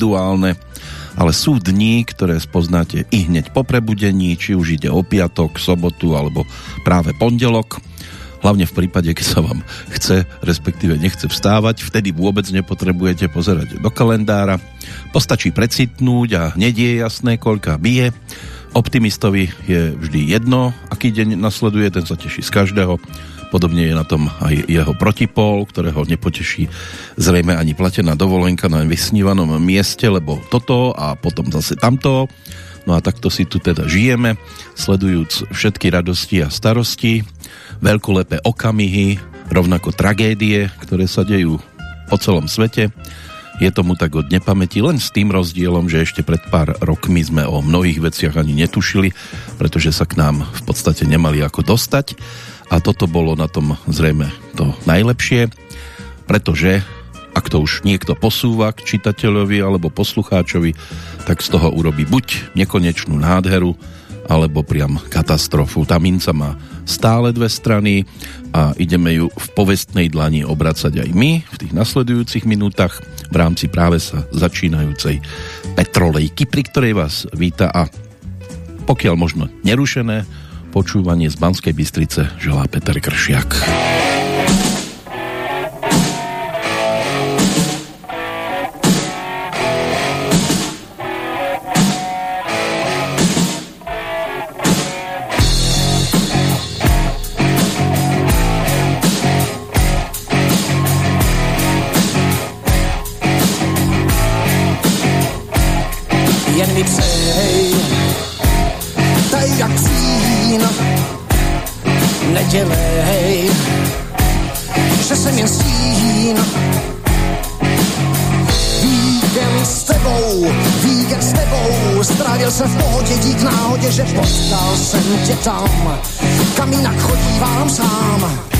individuálne, ale sú dní, ktoré spoznáte i hneď po prebudení, či už ide o piatok, sobotu alebo práve pondelok. Hlavne v prípade, keď sa vám chce, respektíve nechce vstávať, vtedy vôbec nepotrebujete pozerať do kalendára. Postačí precitnúť a hneď je jasné, koľka bije. Optimistovi je vždy jedno, aký deň nasleduje, ten sa teší z každého Podobne je na tom aj jeho protipol, ktorého nepoteší zrejme ani platená dovolenka na vysnívanom mieste, lebo toto a potom zase tamto. No a takto si tu teda žijeme, sledujúc všetky radosti a starosti, veľkolepé okamihy, rovnako tragédie, ktoré sa dejú po celom svete. Je tomu tak od nepamäti, len s tým rozdielom, že ešte pred pár rokmi sme o mnohých veciach ani netušili, pretože sa k nám v podstate nemali ako dostať a toto bolo na tom zrejme to najlepšie, pretože ak to už niekto posúva k čitateľovi alebo poslucháčovi, tak z toho urobí buď nekonečnú nádheru, alebo priam katastrofu. Tá minca má stále dve strany a ideme ju v povestnej dlani obracať aj my v tých nasledujúcich minútach v rámci práve sa začínajúcej Petrolejky, pri ktorej vás víta a pokiaľ možno nerušené, Počúvanie z Banskej Bystrice želá Peter Kršiak. jsem tě tam, v kamínach chodívám sám.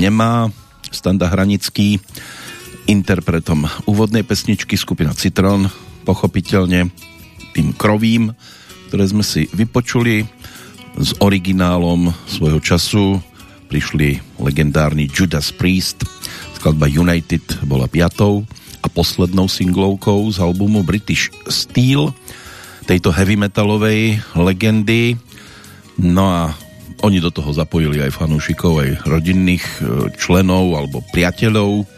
nemá. Standa Hranický, interpretom úvodnej pesničky skupina Citron, pochopiteľne tým krovím, ktoré sme si vypočuli s originálom svojho času prišli legendárny Judas Priest skladba United bola piatou a poslednou singlovkou z albumu British Steel tejto heavy metalovej legendy. No a oni do toho zapojili aj fanúšikov, aj rodinných e, členov alebo priateľov,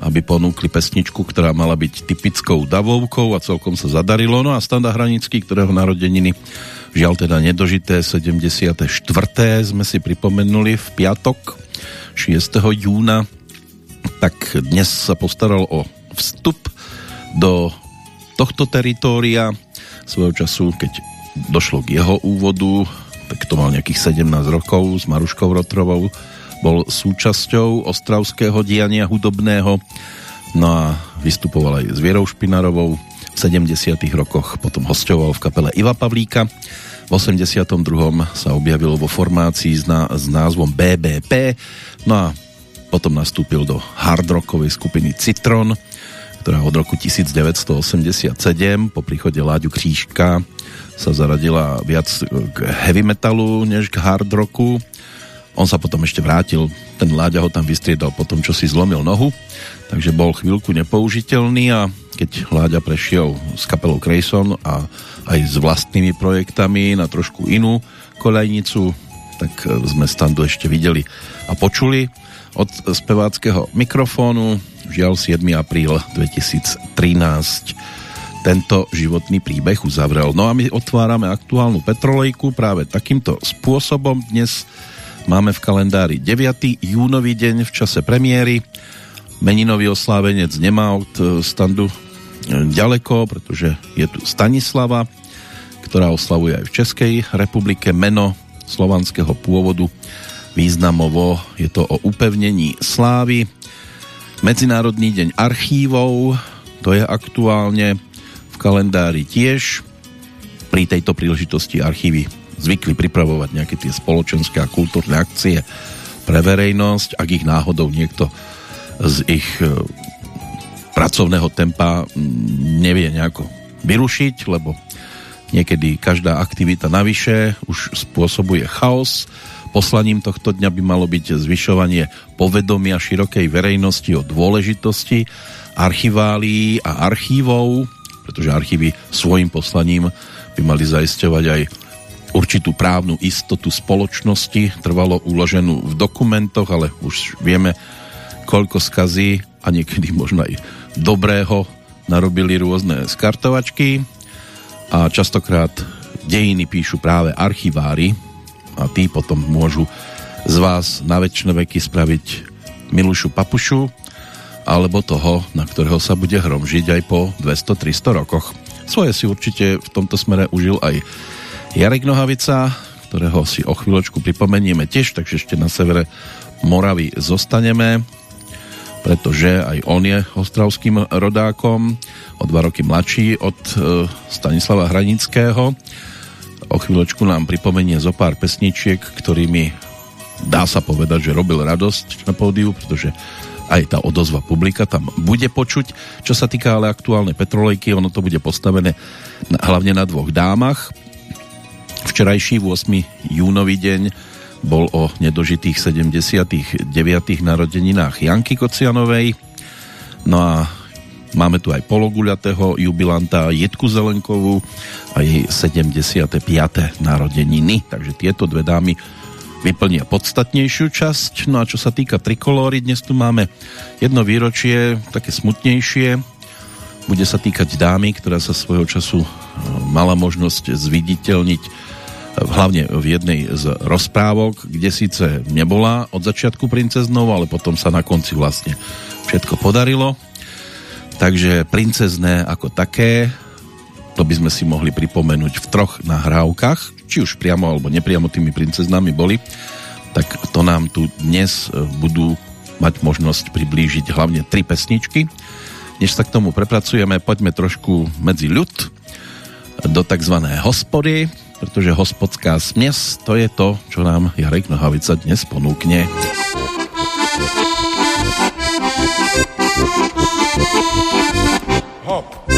aby ponúkli pesničku, ktorá mala byť typickou davovkou a celkom sa zadarilo. No a Standa Hranický, ktorého narodeniny žiaľ teda nedožité 74. sme si pripomenuli v piatok 6. júna tak dnes sa postaral o vstup do tohto teritória svojho času, keď došlo k jeho úvodu, tak to mal nejakých 17 rokov s Maruškou Rotrovou, bol súčasťou ostravského diania hudobného, no a vystupoval aj s Vierou Špinarovou v 70 rokoch, potom hostoval v kapele Iva Pavlíka, v 82. sa objavil vo formácii s, s názvom BBP, no a potom nastúpil do hardrockovej skupiny Citron, ktorá od roku 1987 po príchode Láďu Křížka sa zaradila viac k heavy metalu než k hard rocku. On sa potom ešte vrátil, ten Láďa ho tam vystriedal po tom, čo si zlomil nohu, takže bol chvíľku nepoužiteľný a keď Láďa prešiel s kapelou Grayson a aj s vlastnými projektami na trošku inú kolejnicu, tak sme standu ešte videli a počuli od speváckého mikrofónu žiaľ 7. apríl 2013 tento životný príbeh uzavrel. No a my otvárame aktuálnu petrolejku práve takýmto spôsobom. Dnes máme v kalendári 9. júnový deň v čase premiéry. Meninový oslávenec nemá od e, standu e, ďaleko, pretože je tu Stanislava, ktorá oslavuje aj v Českej republike meno slovanského pôvodu. Významovo je to o upevnení slávy Medzinárodný deň archívov, to je aktuálne v kalendári tiež. Pri tejto príležitosti archívy zvykli pripravovať nejaké tie spoločenské a kultúrne akcie pre verejnosť, ak ich náhodou niekto z ich e, pracovného tempa nevie nejako vyrušiť, lebo niekedy každá aktivita navyše už spôsobuje chaos Poslaním tohto dňa by malo byť zvyšovanie povedomia širokej verejnosti o dôležitosti archiválií a archívov, pretože archívy svojim poslaním by mali zaisťovať aj určitú právnu istotu spoločnosti, trvalo uloženú v dokumentoch, ale už vieme, koľko skazí a niekedy možno aj dobrého narobili rôzne skartovačky. A častokrát dejiny píšu práve archivári, a tí potom môžu z vás na väčšie veky spraviť Milušu Papušu alebo toho, na ktorého sa bude hromžiť aj po 200-300 rokoch. Svoje si určite v tomto smere užil aj Jarek Nohavica, ktorého si o chvíľočku pripomenieme tiež, takže ešte na severe Moravy zostaneme, pretože aj on je ostravským rodákom, o dva roky mladší od e, Stanislava Hranického o chvíľočku nám pripomenie zo pár pesničiek, ktorými dá sa povedať, že robil radosť na pódiu, pretože aj tá odozva publika tam bude počuť. Čo sa týka ale aktuálnej petrolejky, ono to bude postavené hlavne na dvoch dámach. Včerajší 8. júnový deň bol o nedožitých 79. narodeninách Janky Kocianovej. No a Máme tu aj pologuľatého jubilanta Jitku Zelenkovú a jej 75. narodeniny. Takže tieto dve dámy vyplnia podstatnejšiu časť. No a čo sa týka trikolóry, dnes tu máme jedno výročie, také smutnejšie. Bude sa týkať dámy, ktorá sa svojho času e, mala možnosť zviditeľniť e, hlavne v jednej z rozprávok, kde síce nebola od začiatku princeznou, ale potom sa na konci vlastne všetko podarilo Takže princezné ako také, to by sme si mohli pripomenúť v troch nahrávkach, či už priamo alebo nepriamo tými princeznami boli, tak to nám tu dnes e, budú mať možnosť priblížiť hlavne tri pesničky. Než sa k tomu prepracujeme, poďme trošku medzi ľud do tzv. hospody, pretože hospodská smies to je to, čo nám Jarek Nohavica dnes ponúkne. Hop.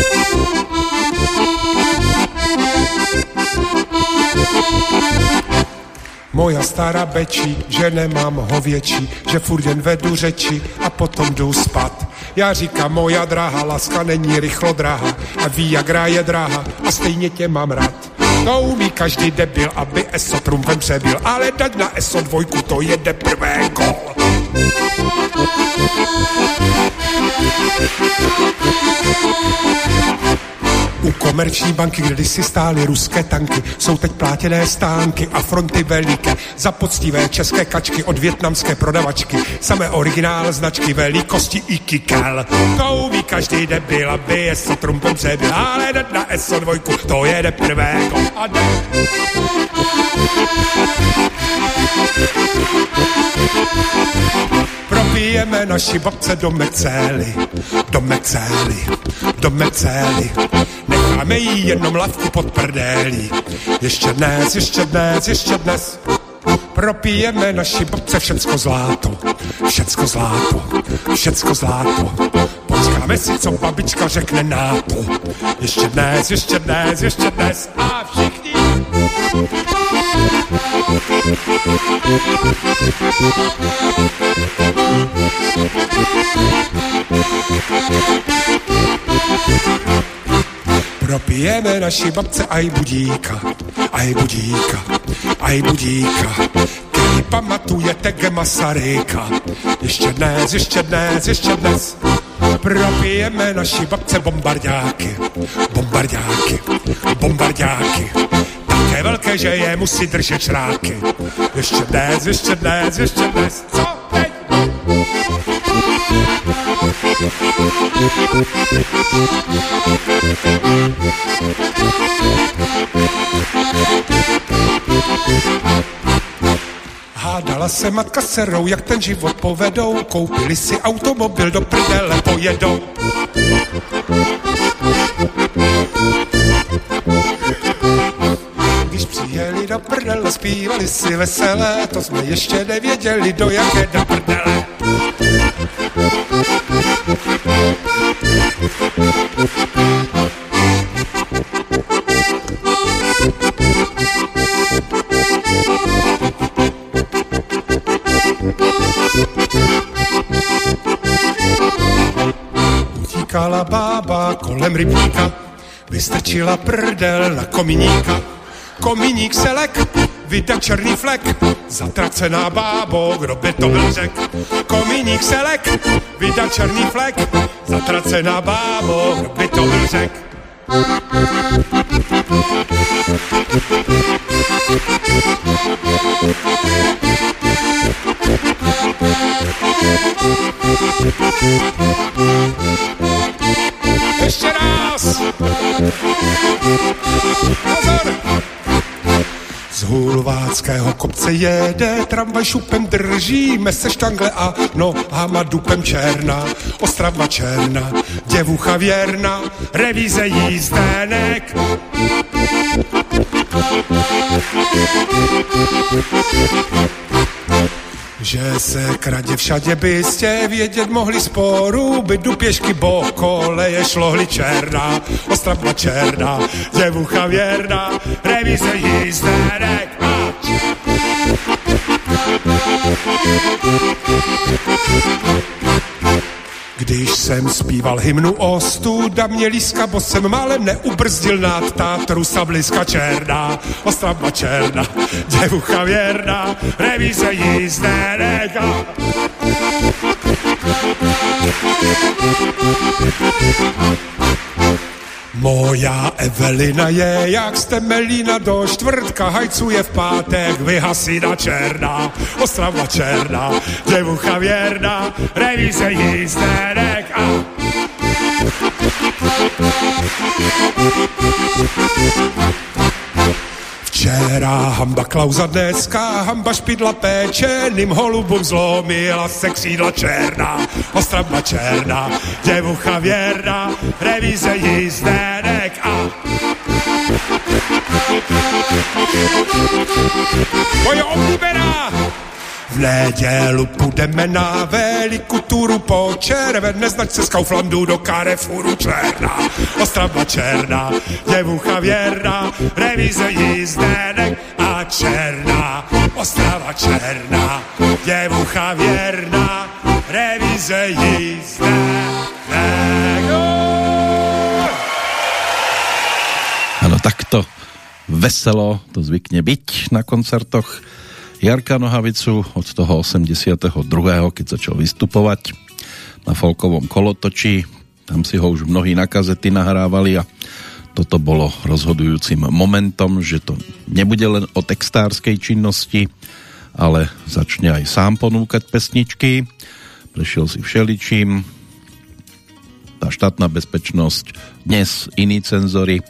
Moja stará bečí, že nemám ho větší, že furt jen vedu řeči a potom jdu spat. Já říkám, moja drahá, láska není rychlo drahá a ví, jak je drahá a stejně tě mám rád. To umí každý debil, aby ESO trumpem přebil, ale dať na ESO dvojku, to jede prvé gol. U komerční banky, kde si stály ruské tanky, jsou teď plátěné stánky a fronty veliké. Za poctivé české kačky od větnamské prodavačky. Samé originál značky velikosti i kikel. To umí každý debil, aby je so trumpem přebyl. Ale na SO2, to jede prvého. A jde. Propijeme naši babce do mecély, do mecély, do mecély. Necháme jí jenom lavku pod prdélí. Ještě dnes, ještě dnes, ještě dnes. Propijeme naši babce všecko zláto, všecko zláto, všecko zláto. Počkáme si, co babička řekne na to. Ještě dnes, ještě dnes, ještě dnes a všichni. Propijeme naši babce aj budíka, aj budíka, aj budíka. Který pamatujete ge Masaryka. Ještě dnes, ještě dnes, ještě dnes. Propijeme naši babce bombardáky, bombardáky, bombardáky. Také velké, že je musí držet šráky. Ještě dnes, ještě dnes, ještě dnes. Co teď? Hádala se matka s dcerou, jak ten život povedou, koupili si automobil, do prdele pojedou. Do prdele, zpívali si veselé, to jsme ještě nevěděli, do jaké do prdele. Utíkala bába kolem rybníka, vystrčila prdel na kominíka. Kominík se lek, vydá černý flek, zatracená bábo, kdo by to byl řek. Kominík se lek, vydá černý flek, zatracená bábo, kdo by to byl řek. Ještě raz! Pozor! Hulváckého kopce jede, tramvaj šupem držíme se štangle a nohama dupem černá, Ostrava černá, děvucha věrná, revíze jízdenek. Že se kradě všade byste vědět mohli sporu, bydu pěšky bo koleje šlohli černá, Ostrava černá, děvucha věrná, revíze jízdenek. A... Když jsem zpíval hymnu o studa měliska, bo jsem málem neubrzdil nad Tátru sabliska černá, Ostrava černá, děvucha věrná, revíze jízdenek. A... Moja Evelina je jak stemelina do čtvrtka, hajcuje v pátek, vyhasina černá, Ostrava černá, děvucha věrná, revíze jízdenek a... Včera hamba klauza dneska, hamba špidla péčeným holubům zlomila se křídla černá, Ostrava černá, děvucha věrná, revíze jízdenek a... Moje oblíbená! V nedělu půjdeme na velikuturu po červené značce z Kauflandu do Carrefouru černá. Ostrava černá, děvucha věrná, revize jízdenek a černá. Ostrava černá, děvucha věrná, revize jízdenek. Ano, takto veselo to zvykne byť na koncertoch Jarka Nohavicu od toho 82. keď začal vystupovať na folkovom kolotoči. Tam si ho už mnohí na kazety nahrávali a toto bolo rozhodujúcim momentom, že to nebude len o textárskej činnosti, ale začne aj sám ponúkať pesničky. Prešiel si všeličím, tá štátna bezpečnosť, dnes iní cenzory,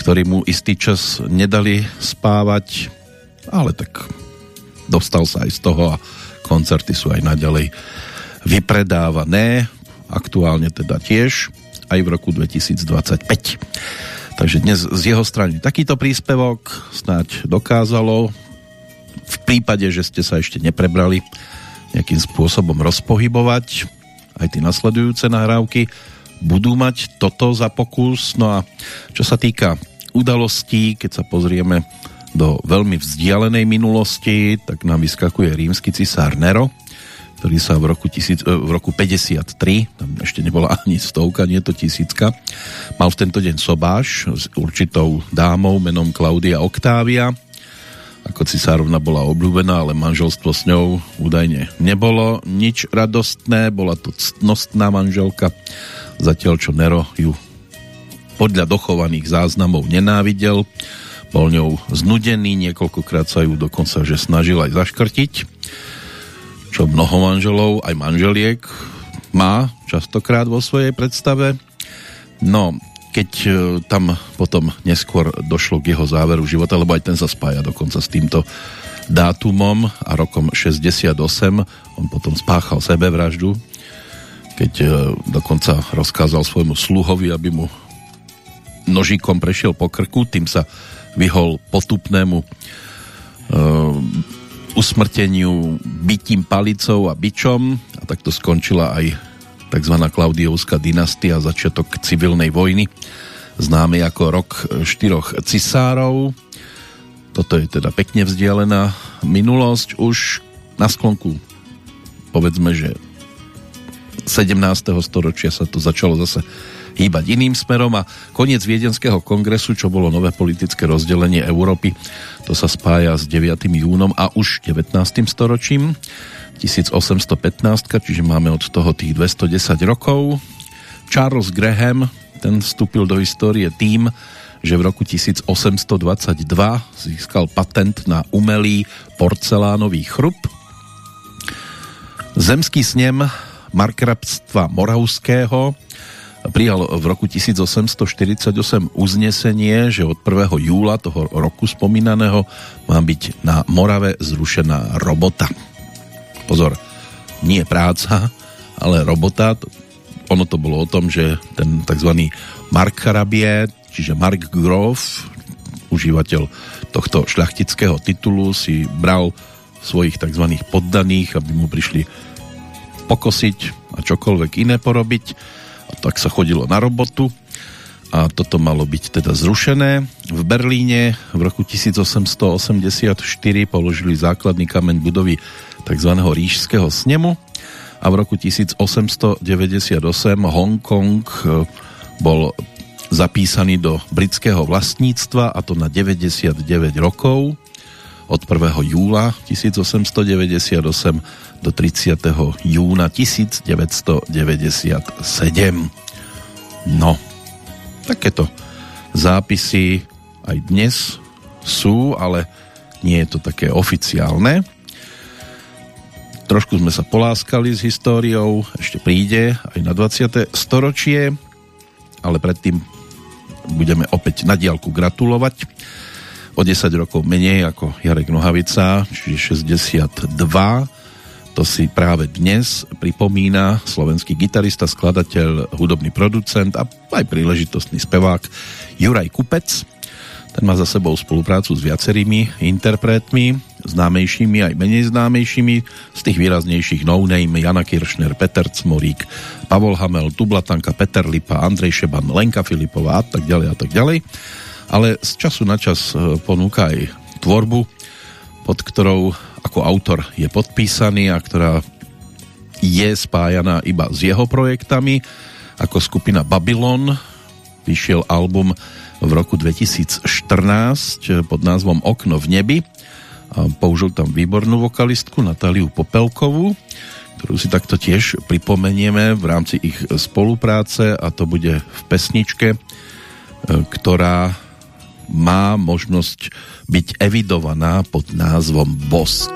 ktorí mu istý čas nedali spávať, ale tak dostal sa aj z toho a koncerty sú aj naďalej vypredávané, aktuálne teda tiež, aj v roku 2025. Takže dnes z jeho strany takýto príspevok snáď dokázalo v prípade, že ste sa ešte neprebrali nejakým spôsobom rozpohybovať aj tie nasledujúce nahrávky budú mať toto za pokus. No a čo sa týka udalostí, keď sa pozrieme do veľmi vzdialenej minulosti, tak nám vyskakuje rímsky cisár Nero, ktorý sa v roku, tisíc, e, v roku 53, tam ešte nebola ani stovka, nie to tisícka, mal v tento deň sobáš s určitou dámou menom Klaudia Octavia, ako cisárovna bola obľúbená, ale manželstvo s ňou údajne nebolo nič radostné, bola to ctnostná manželka, zatiaľ čo Nero ju podľa dochovaných záznamov nenávidel, bol ňou znudený, niekoľkokrát sa ju dokonca že snažil aj zaškrtiť, čo mnoho manželov, aj manželiek má častokrát vo svojej predstave. No, keď e, tam potom neskôr došlo k jeho záveru života, lebo aj ten sa spája dokonca s týmto dátumom a rokom 68 on potom spáchal sebevraždu keď e, dokonca rozkázal svojmu sluhovi, aby mu nožikom prešiel po krku, tým sa vyhol potupnému uh, usmrteniu bytím palicou a bičom a takto skončila aj tzv. Klaudiovská dynastia, začiatok civilnej vojny, známy ako rok štyroch cisárov. Toto je teda pekne vzdialená minulosť. Už na sklonku povedzme, že 17. storočia sa to začalo zase hýbať iným smerom a koniec Viedenského kongresu, čo bolo nové politické rozdelenie Európy, to sa spája s 9. júnom a už 19. storočím. 1815, čiže máme od toho tých 210 rokov. Charles Graham, ten vstúpil do histórie tým, že v roku 1822 získal patent na umelý porcelánový chrup. Zemský snem markrabstva Moravského prijal v roku 1848 uznesenie, že od 1. júla toho roku spomínaného má byť na Morave zrušená robota pozor, nie práca, ale robota. Ono to bolo o tom, že ten tzv. Mark Charabie, čiže Mark Grof, užívateľ tohto šľachtického titulu, si bral svojich tzv. poddaných, aby mu prišli pokosiť a čokoľvek iné porobiť. Tak sa chodilo na robotu a toto malo byť teda zrušené. V Berlíne v roku 1884 položili základný kameň budovy tzv. ríšského snemu a v roku 1898 Hongkong e, bol zapísaný do britského vlastníctva a to na 99 rokov od 1. júla 1898 do 30. júna 1997. No, takéto zápisy aj dnes sú, ale nie je to také oficiálne. Trošku sme sa poláskali s históriou, ešte príde aj na 20. storočie, ale predtým budeme opäť na diálku gratulovať. O 10 rokov menej ako Jarek Nohavica, čiže 62. To si práve dnes pripomína slovenský gitarista, skladateľ, hudobný producent a aj príležitostný spevák Juraj Kupec ten má za sebou spoluprácu s viacerými interpretmi, známejšími aj menej známejšími, z tých výraznejších no name Jana Kiršner, Peter Cmorík, Pavol Hamel, Tublatanka, Peter Lipa, Andrej Šeban, Lenka Filipová a tak ďalej a tak ďalej. Ale z času na čas e, ponúka aj tvorbu, pod ktorou ako autor je podpísaný a ktorá je spájaná iba s jeho projektami. Ako skupina Babylon vyšiel album v roku 2014 pod názvom Okno v nebi. A použil tam výbornú vokalistku Natáliu Popelkovú, ktorú si takto tiež pripomenieme v rámci ich spolupráce a to bude v pesničke, e, ktorá má možnosť byť evidovaná pod názvom Bosk.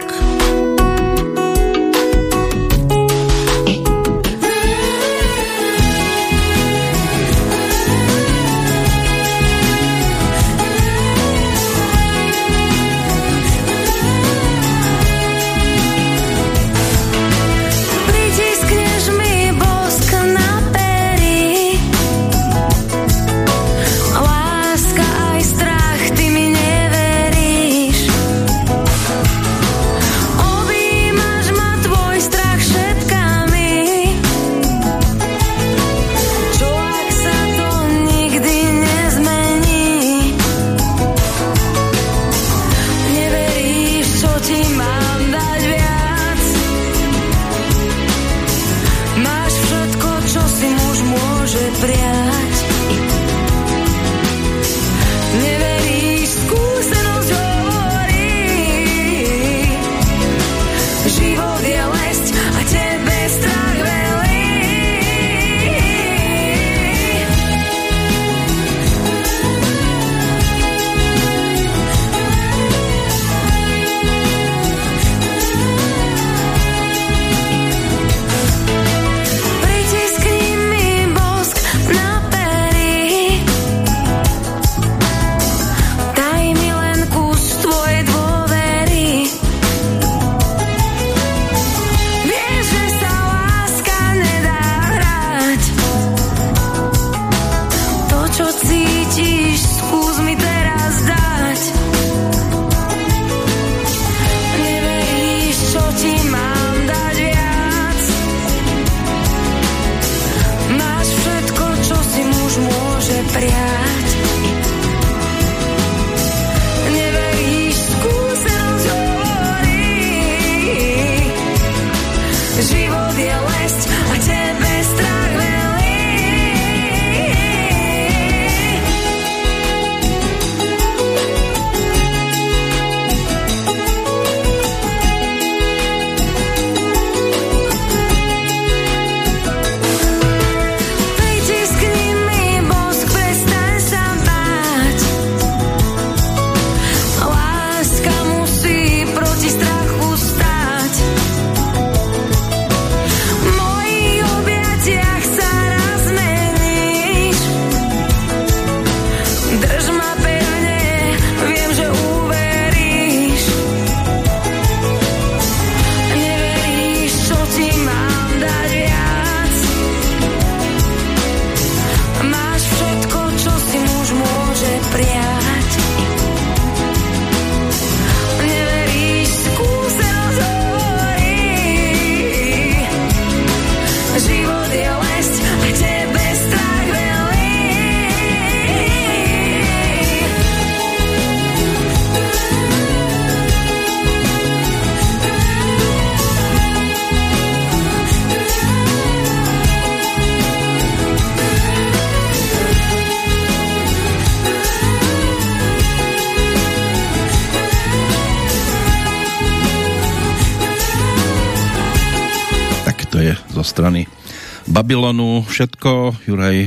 Babylonu všetko. Juraj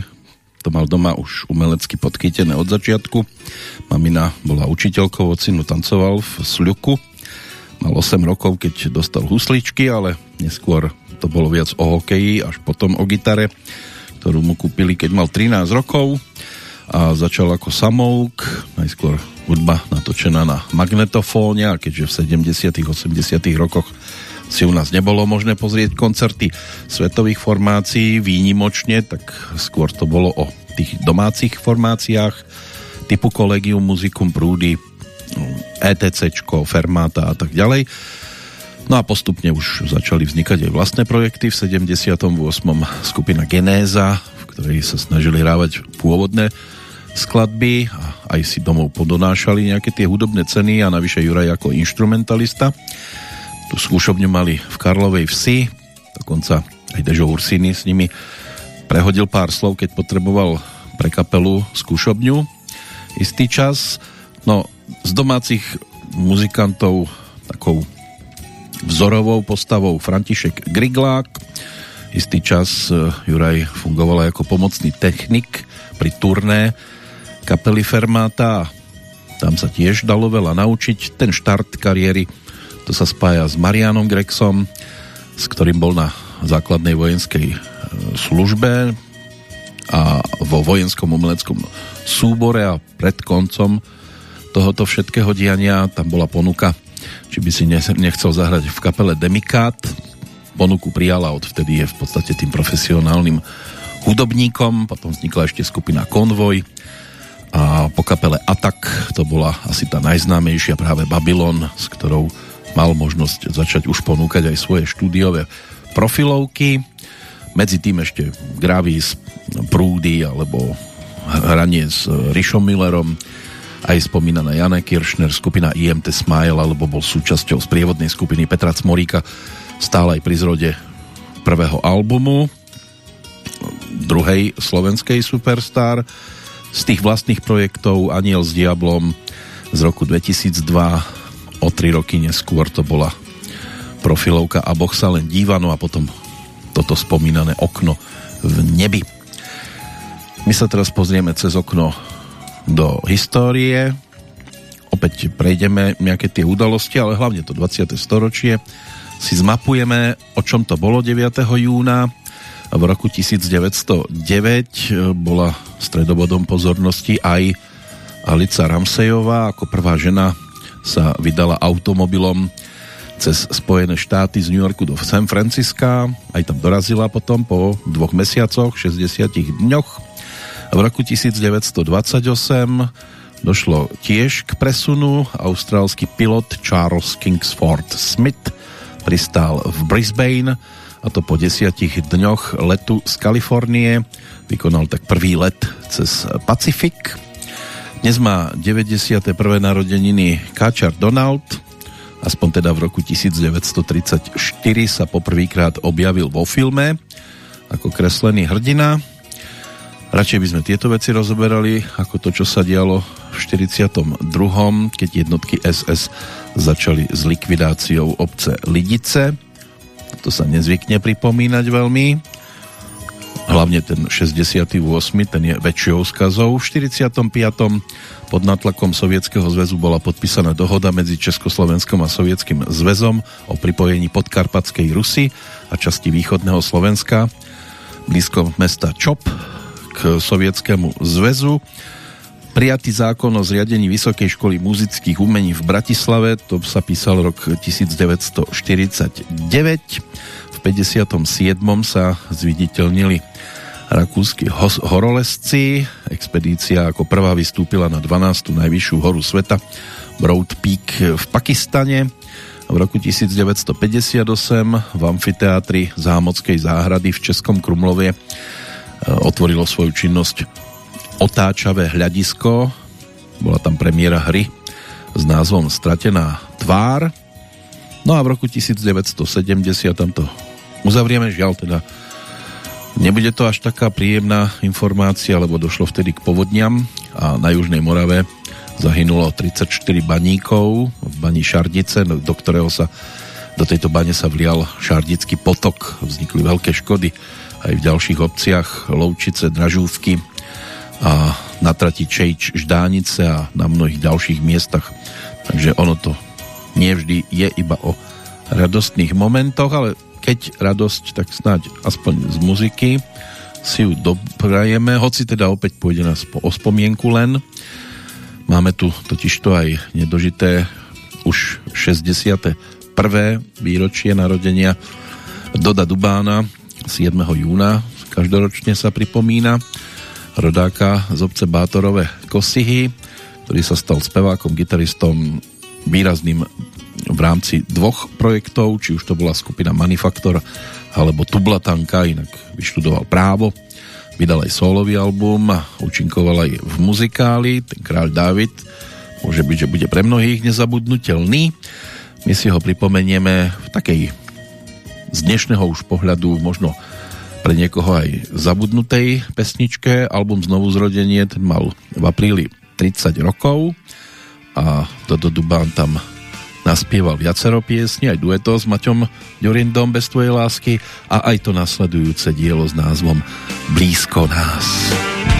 to mal doma už umelecky podchytené od začiatku. Mamina bola učiteľkou, ocinu tancoval v Sľuku. Mal 8 rokov, keď dostal husličky, ale neskôr to bolo viac o hokeji, až potom o gitare, ktorú mu kúpili, keď mal 13 rokov a začal ako samouk, najskôr hudba natočená na magnetofóne a keďže v 70 80 rokoch si u nás nebolo možné pozrieť koncerty svetových formácií výnimočne, tak skôr to bolo o tých domácich formáciách typu Collegium Musicum Prúdy, ETC, Fermata a tak ďalej. No a postupne už začali vznikať aj vlastné projekty. V 78. skupina Genéza, v ktorej sa snažili rávať pôvodné skladby a aj si domov podonášali nejaké tie hudobné ceny a navyše Juraj ako instrumentalista. Tu skúšobňu mali v Karlovej vsi, dokonca aj Dežo Ursiny s nimi prehodil pár slov, keď potreboval pre kapelu skúšobňu. istý čas. No, z domácich muzikantov takou vzorovou postavou František Griglák. Istý čas e, Juraj fungoval ako pomocný technik pri turné kapely Fermáta. Tam sa tiež dalo veľa naučiť. Ten štart kariéry to sa spája s Marianom Grexom, s ktorým bol na základnej vojenskej e, službe a vo vojenskom umeleckom súbore a pred koncom tohoto všetkého diania tam bola ponuka, či by si nechcel zahrať v kapele Demikát. Ponuku prijala, odvtedy je v podstate tým profesionálnym hudobníkom, potom vznikla ešte skupina Konvoj a po kapele Atak to bola asi tá najznámejšia práve Babylon, s ktorou mal možnosť začať už ponúkať aj svoje štúdiové profilovky. Medzi tým ešte Gravis, Prúdy alebo hranie s Rišom Millerom, aj spomínaná Jana Kiršner, skupina IMT Smile, alebo bol súčasťou sprievodnej skupiny Petra Cmoríka, stále aj pri zrode prvého albumu druhej slovenskej Superstar. Z tých vlastných projektov Aniel s Diablom z roku 2002 o tri roky neskôr to bola profilovka a Boh sa len díva, no a potom toto spomínané okno v nebi. My sa teraz pozrieme cez okno do histórie. Opäť prejdeme nejaké tie udalosti, ale hlavne to 20. storočie. Si zmapujeme, o čom to bolo 9. júna. V roku 1909 bola stredobodom pozornosti aj Alica Ramsejová ako prvá žena sa vydala automobilom cez Spojené štáty z New Yorku do San Francisca. Aj tam dorazila potom po dvoch mesiacoch, 60 dňoch. V roku 1928 došlo tiež k presunu. Austrálsky pilot Charles Kingsford Smith pristál v Brisbane a to po desiatich dňoch letu z Kalifornie. Vykonal tak prvý let cez Pacifik dnes má 91. narodeniny Káčar Donald, aspoň teda v roku 1934 sa poprvýkrát objavil vo filme ako kreslený hrdina. Radšej by sme tieto veci rozoberali ako to, čo sa dialo v 42. keď jednotky SS začali s likvidáciou obce Lidice. To sa nezvykne pripomínať veľmi hlavne ten 68. ten je väčšou skazou. V 45. pod natlakom Sovietskeho zväzu bola podpísaná dohoda medzi Československom a Sovietským zväzom o pripojení podkarpatskej Rusy a časti východného Slovenska blízko mesta Čop k Sovietskému zväzu. Prijatý zákon o zriadení Vysokej školy muzických umení v Bratislave, to sa písal rok 1949. V 57. sa zviditeľnili rakúsky horolesci. Expedícia ako prvá vystúpila na 12. najvyššiu horu sveta Broad Peak v Pakistane. V roku 1958 v amfiteátri Zámockej záhrady v Českom Krumlovie e, otvorilo svoju činnosť otáčavé hľadisko. Bola tam premiéra hry s názvom Stratená tvár. No a v roku 1970 tamto uzavrieme, žiaľ teda Nebude to až taká príjemná informácia, lebo došlo vtedy k povodňam a na Južnej Morave zahynulo 34 baníkov v bani Šardice, do ktorého sa do tejto bane sa vlial Šardický potok. Vznikli veľké škody aj v ďalších obciach Lovčice, Dražúvky a na trati Čejč, Ždánice a na mnohých ďalších miestach. Takže ono to nie vždy je iba o radostných momentoch, ale keď radosť, tak snáď aspoň z muziky si ju doprajeme, hoci teda opäť pôjde nás po ospomienku len. Máme tu totižto aj nedožité už 61. výročie narodenia Doda Dubána 7. júna každoročne sa pripomína rodáka z obce Bátorové Kosihy, ktorý sa stal spevákom, gitaristom, výrazným v rámci dvoch projektov, či už to bola skupina Manifaktor alebo Tublatanka, inak vyštudoval právo, vydal aj solový album účinkoval aj v muzikáli, ten kráľ David, môže byť, že bude pre mnohých nezabudnutelný. My si ho pripomenieme v takej z dnešného už pohľadu možno pre niekoho aj zabudnutej pesničke. Album Znovu zrodenie ten mal v apríli 30 rokov a Dodo Dubán tam naspieval viacero piesní, aj dueto s Maťom Ďurindom bez tvojej lásky a aj to nasledujúce dielo s názvom Blízko nás. že už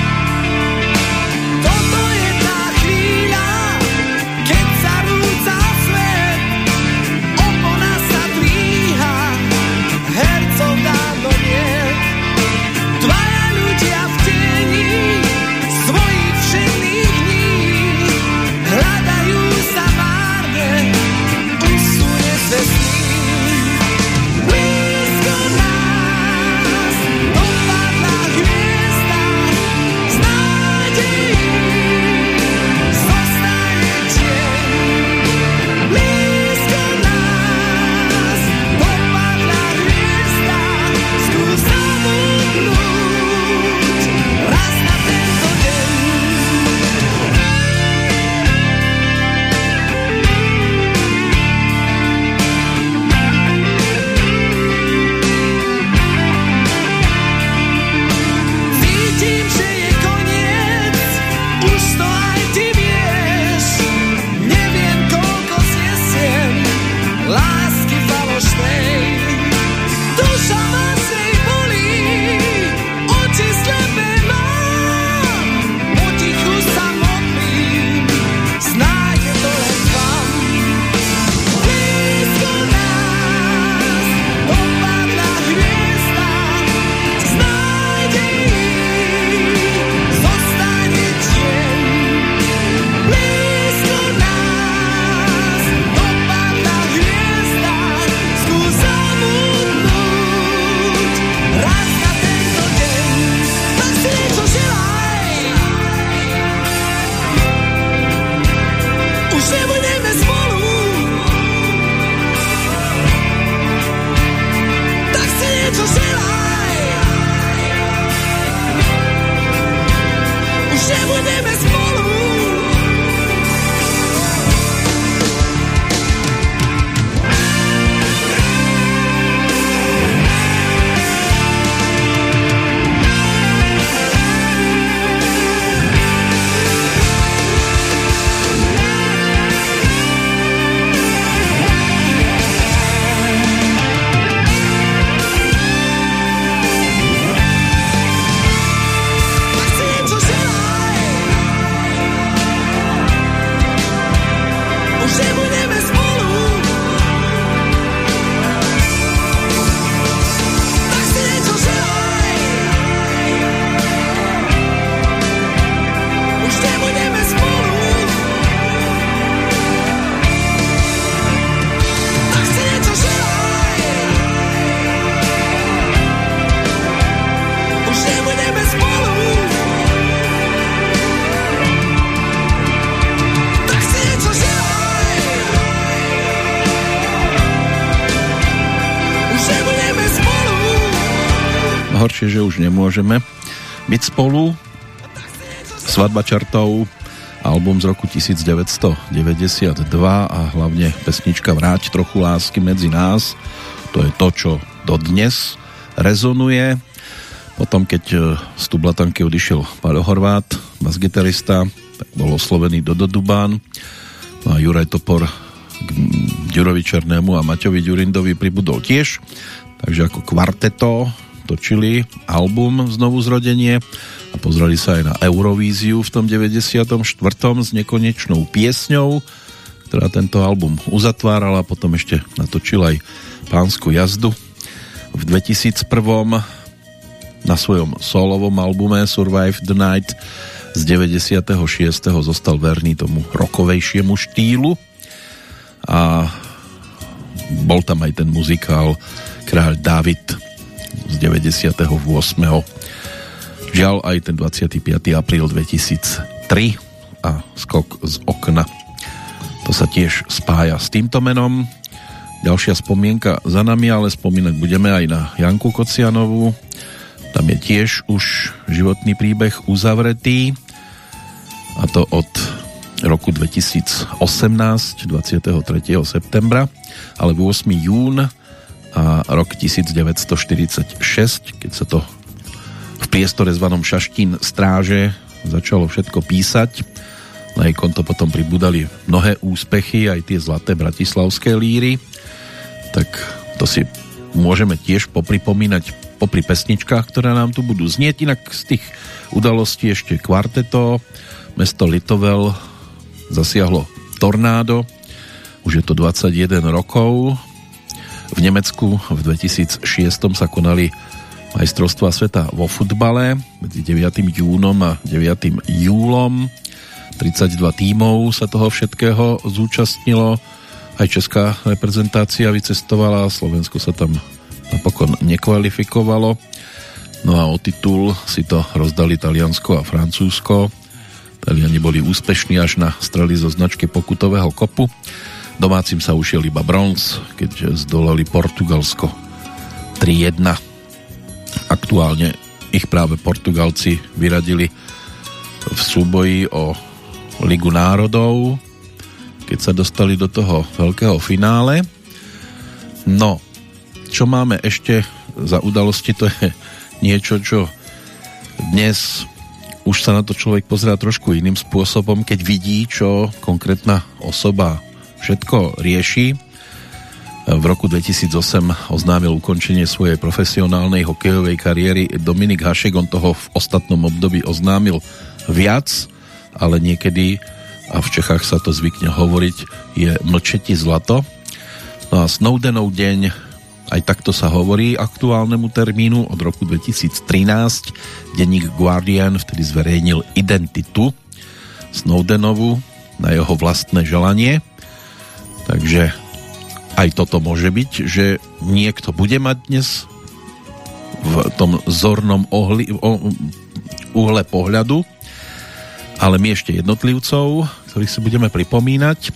nemôžeme byť spolu. Svadba čartov, album z roku 1992 a hlavne pesnička Vráť trochu lásky medzi nás. To je to, čo dodnes rezonuje. Potom, keď e, z Tublatanky odišiel Paľo Horvát, bas-gitarista, tak bol oslovený Dodo Dubán. No a Juraj Topor k Ďurovi Černému a Maťovi Ďurindovi pribudol tiež. Takže ako kvarteto točili album Znovu zrodenie a pozreli sa aj na Eurovíziu v tom 94. s nekonečnou piesňou, ktorá tento album uzatvárala, potom ešte natočil aj pánsku jazdu. V 2001. na svojom solovom albume Survive the Night z 96. zostal verný tomu rokovejšiemu štýlu a bol tam aj ten muzikál Kráľ David z 98. Žiaľ aj ten 25. apríl 2003 a skok z okna. To sa tiež spája s týmto menom. Ďalšia spomienka za nami, ale spomínať budeme aj na Janku Kocianovú. Tam je tiež už životný príbeh uzavretý a to od roku 2018 23. septembra ale 8. jún a rok 1946, keď sa to v priestore zvanom Šaštín stráže začalo všetko písať Na jej konto potom pribudali mnohé úspechy, aj tie zlaté bratislavské líry. Tak to si môžeme tiež popripomínať popri pesničkách, ktoré nám tu budú znieť. Inak z tých udalostí ešte kvarteto, mesto Litovel zasiahlo tornádo, už je to 21 rokov. V Nemecku v 2006 sa konali majstrovstvá sveta vo futbale medzi 9. júnom a 9. júlom. 32 tímov sa toho všetkého zúčastnilo. Aj česká reprezentácia vycestovala, Slovensko sa tam napokon nekvalifikovalo. No a o titul si to rozdali Taliansko a Francúzsko. Taliani boli úspešní až na strely zo značky pokutového kopu. Domácim sa ušiel iba bronz, keď zdolali Portugalsko 3-1. Aktuálne ich práve Portugalci vyradili v súboji o Ligu národov, keď sa dostali do toho veľkého finále. No, čo máme ešte za udalosti, to je niečo, čo dnes už sa na to človek pozerá trošku iným spôsobom, keď vidí, čo konkrétna osoba všetko rieši. V roku 2008 oznámil ukončenie svojej profesionálnej hokejovej kariéry Dominik Hašek. On toho v ostatnom období oznámil viac ale niekedy, a v Čechách sa to zvykne hovoriť, je mlčeti zlato. No a Snowdenov deň, aj takto sa hovorí aktuálnemu termínu od roku 2013. Denník Guardian vtedy zverejnil identitu Snowdenovu na jeho vlastné želanie. Takže aj toto môže byť, že niekto bude mať dnes v tom zornom ohli, o, uhle pohľadu ale my ešte jednotlivcov, ktorých si budeme pripomínať.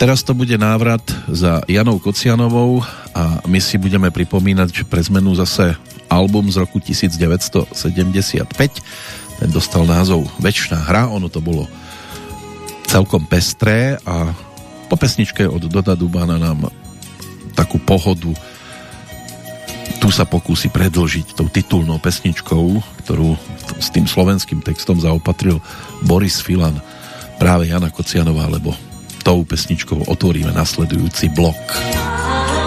Teraz to bude návrat za Janou Kocianovou a my si budeme pripomínať pre zmenu zase album z roku 1975. Ten dostal názov Večná hra, ono to bolo celkom pestré a po pesničke od Doda Dubana nám takú pohodu tu sa pokúsi predlžiť tou titulnou pesničkou, ktorú s tým slovenským textom zaopatril Boris Filan, práve Jana Kocianová, lebo tou pesničkou otvoríme nasledujúci blok. Forever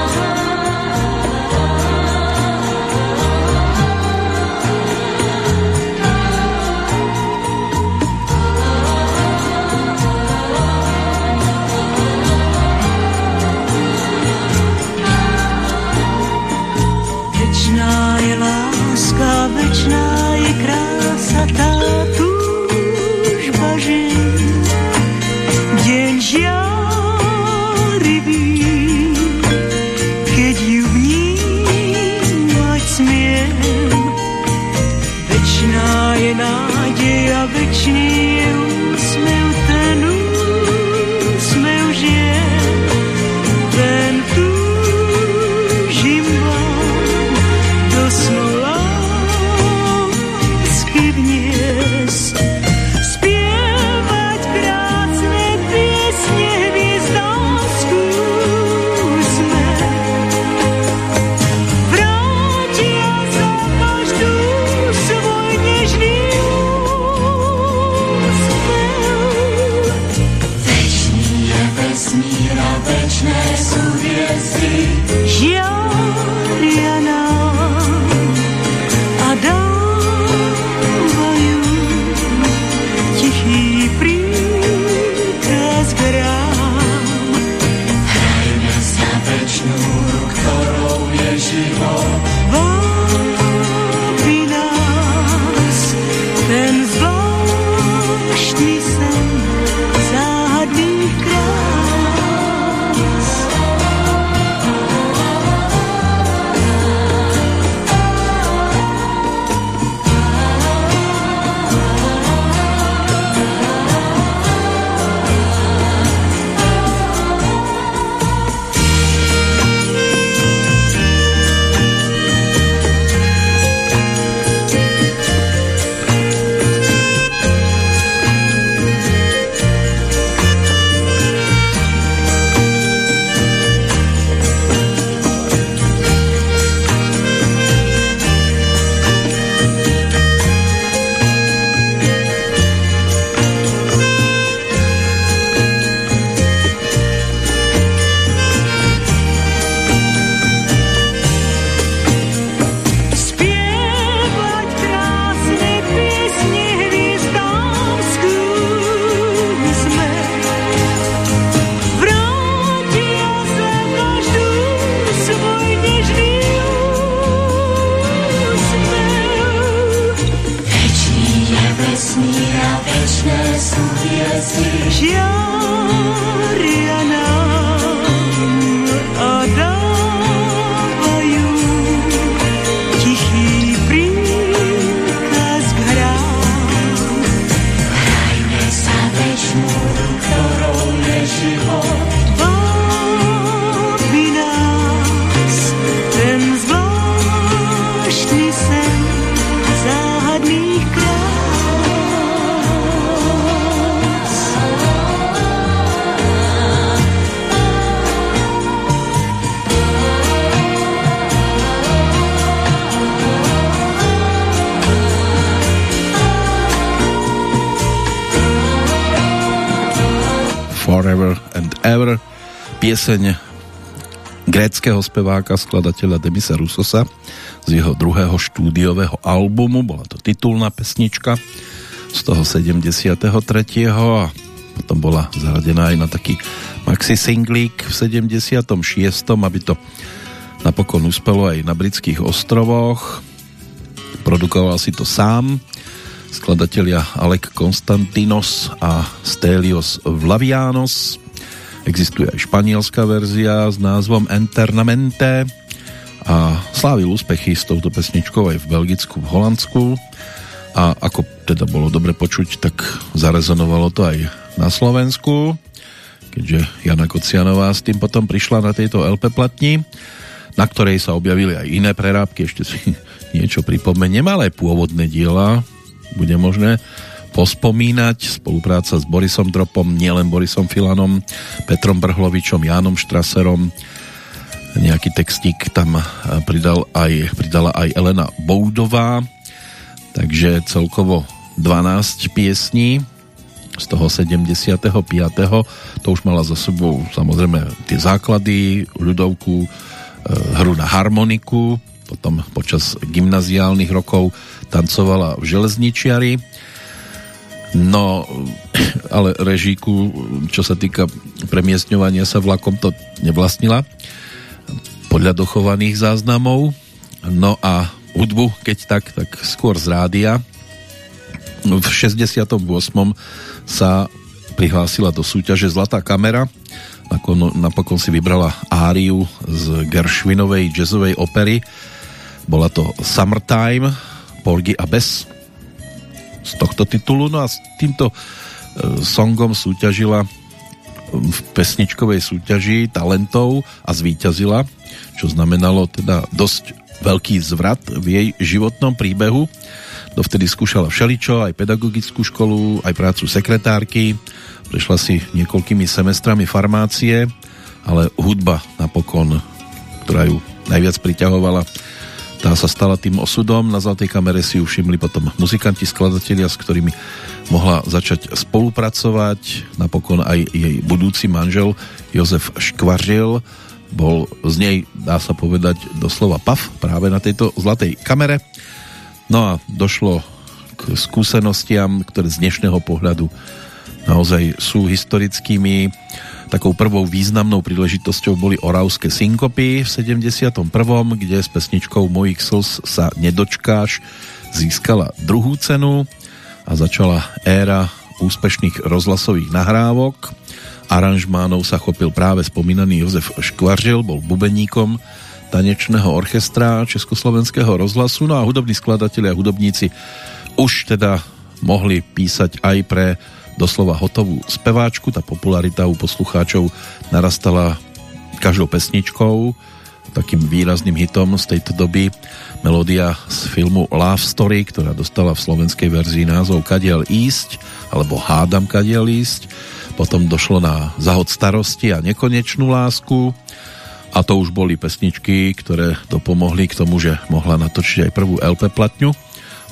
pieseň gréckého speváka, skladateľa Demisa Rusosa z jeho druhého štúdiového albumu, bola to titulná pesnička z toho 73. a potom bola zaradená aj na taký maxi singlík v 76. aby to napokon uspelo aj na britských ostrovoch produkoval si to sám skladatelia Alek Konstantinos a Stelios Vlavianos existuje aj španielská verzia s názvom Enternamente a slávil úspechy s touto pesničkou aj v Belgicku, v Holandsku. A ako teda bolo dobre počuť, tak zarezonovalo to aj na Slovensku, keďže Jana Kocianová s tým potom prišla na tejto LP platni, na ktorej sa objavili aj iné prerábky, ešte si niečo pripomeniem, ale aj pôvodné diela bude možné pospomínať. Spolupráca s Borisom Dropom, nielen Borisom Filanom, Petrom Brhlovičom, Jánom Štraserom. Nejaký textík tam pridal aj, pridala aj Elena Boudová. Takže celkovo 12 piesní z toho 75. To už mala za sebou samozrejme tie základy, ľudovku, e, hru na harmoniku, potom počas gymnaziálnych rokov tancovala v železničiari No, ale režíku, čo sa týka premiestňovania sa vlakom, to nevlastnila podľa dochovaných záznamov. No a hudbu, keď tak, tak skôr z rádia. V 68. sa prihlásila do súťaže Zlatá kamera. Napokon, napokon si vybrala áriu z Gershwinovej jazzovej opery. Bola to Summertime, Porgy a Bess z tohto titulu. No a s týmto e, songom súťažila v pesničkovej súťaži talentov a zvíťazila, čo znamenalo teda dosť veľký zvrat v jej životnom príbehu. Dovtedy skúšala všeličo, aj pedagogickú školu, aj prácu sekretárky, prešla si niekoľkými semestrami farmácie, ale hudba napokon, ktorá ju najviac priťahovala, tá sa stala tým osudom. Na Zlatej kamere si ju všimli potom muzikanti, skladatelia, s ktorými mohla začať spolupracovať. Napokon aj jej budúci manžel Jozef Škvařil bol z nej, dá sa povedať, doslova pav práve na tejto Zlatej kamere. No a došlo k skúsenostiam, ktoré z dnešného pohľadu naozaj sú historickými Takou prvou významnou príležitosťou boli Oravské synkopy v 71., kde s pesničkou Mojich slz sa nedočkáš získala druhú cenu a začala éra úspešných rozhlasových nahrávok. Aranžmánov sa chopil práve spomínaný Jozef Škvaržil, bol bubeníkom tanečného orchestra Československého rozhlasu, no a hudobní skladatelia a hudobníci už teda mohli písať aj pre doslova hotovú speváčku. Tá popularita u poslucháčov narastala každou pesničkou. Takým výrazným hitom z tejto doby melódia z filmu Love Story, ktorá dostala v slovenskej verzii názov Kadiel ísť, alebo Hádam Kadiel ísť. Potom došlo na Zahod starosti a nekonečnú lásku. A to už boli pesničky, ktoré dopomohli k tomu, že mohla natočiť aj prvú LP platňu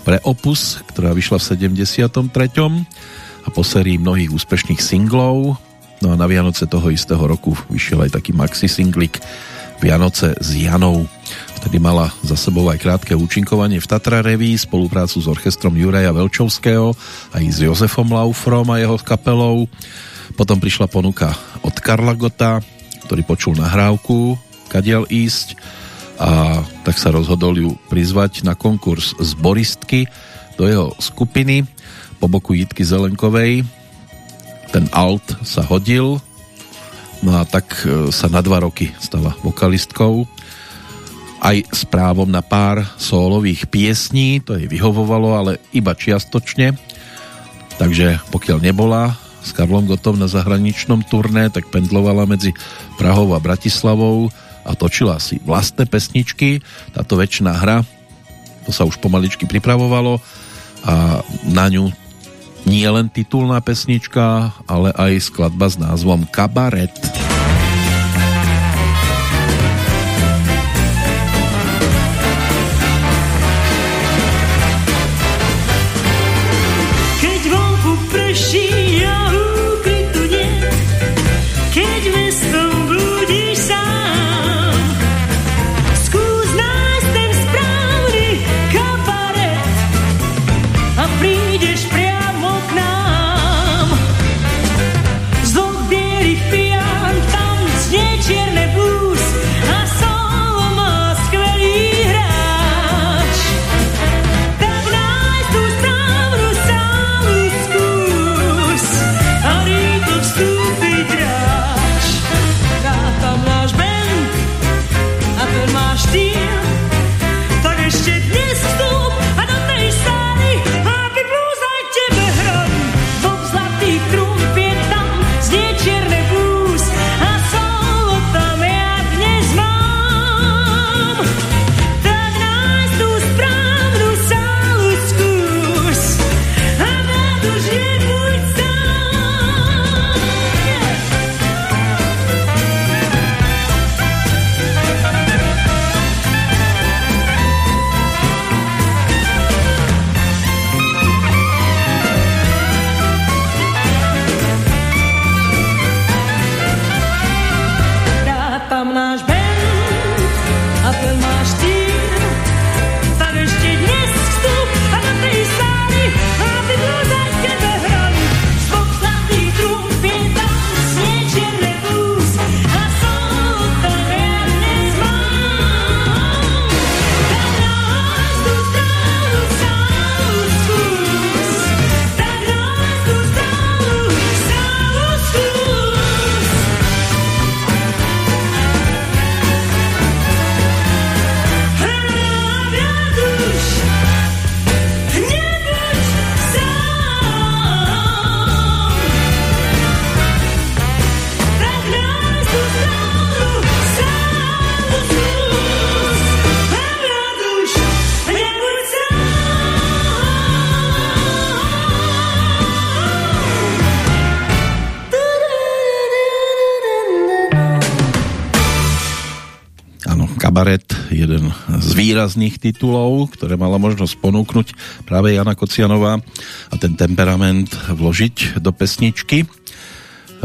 pre Opus, ktorá vyšla v 73 a po sérii mnohých úspešných singlov. No a na Vianoce toho istého roku vyšiel aj taký maxi singlik Vianoce s Janou. Vtedy mala za sebou aj krátke účinkovanie v Tatra Reví, spoluprácu s orchestrom Juraja Velčovského aj s Jozefom Laufrom a jeho kapelou. Potom prišla ponuka od Karla Gota, ktorý počul nahrávku Kadiel ísť a tak sa rozhodol ju prizvať na konkurs z Boristky do jeho skupiny po boku Jitky Zelenkovej. Ten alt sa hodil, no a tak e, sa na dva roky stala vokalistkou. Aj s právom na pár sólových piesní, to jej vyhovovalo, ale iba čiastočne. Takže pokiaľ nebola s Karlom Gotom na zahraničnom turné, tak pendlovala medzi Prahou a Bratislavou a točila si vlastné pesničky. Táto väčšiná hra, to sa už pomaličky pripravovalo a na ňu nie len titulná pesnička, ale aj skladba s názvom Kabaret. Výrazných titulov, ktoré mala možnosť ponúknuť práve Jana Kocianová a ten temperament vložiť do pesničky.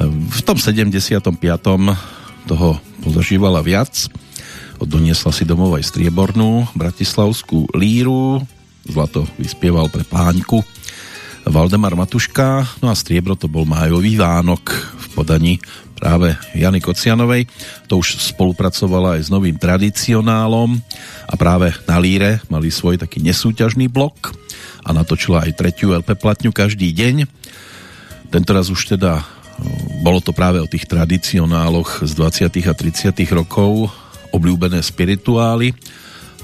V tom 75. toho pozažívala viac. Doniesla si domov aj striebornú bratislavskú líru, zlato vyspieval pre páňku Valdemar Matuška, no a striebro to bol májový Vánok v podaní práve Jany Kocianovej. To už spolupracovala aj s novým tradicionálom a práve na Líre mali svoj taký nesúťažný blok a natočila aj tretiu LP platňu každý deň. Tentoraz už teda bolo to práve o tých tradicionáloch z 20. a 30. rokov obľúbené spirituály.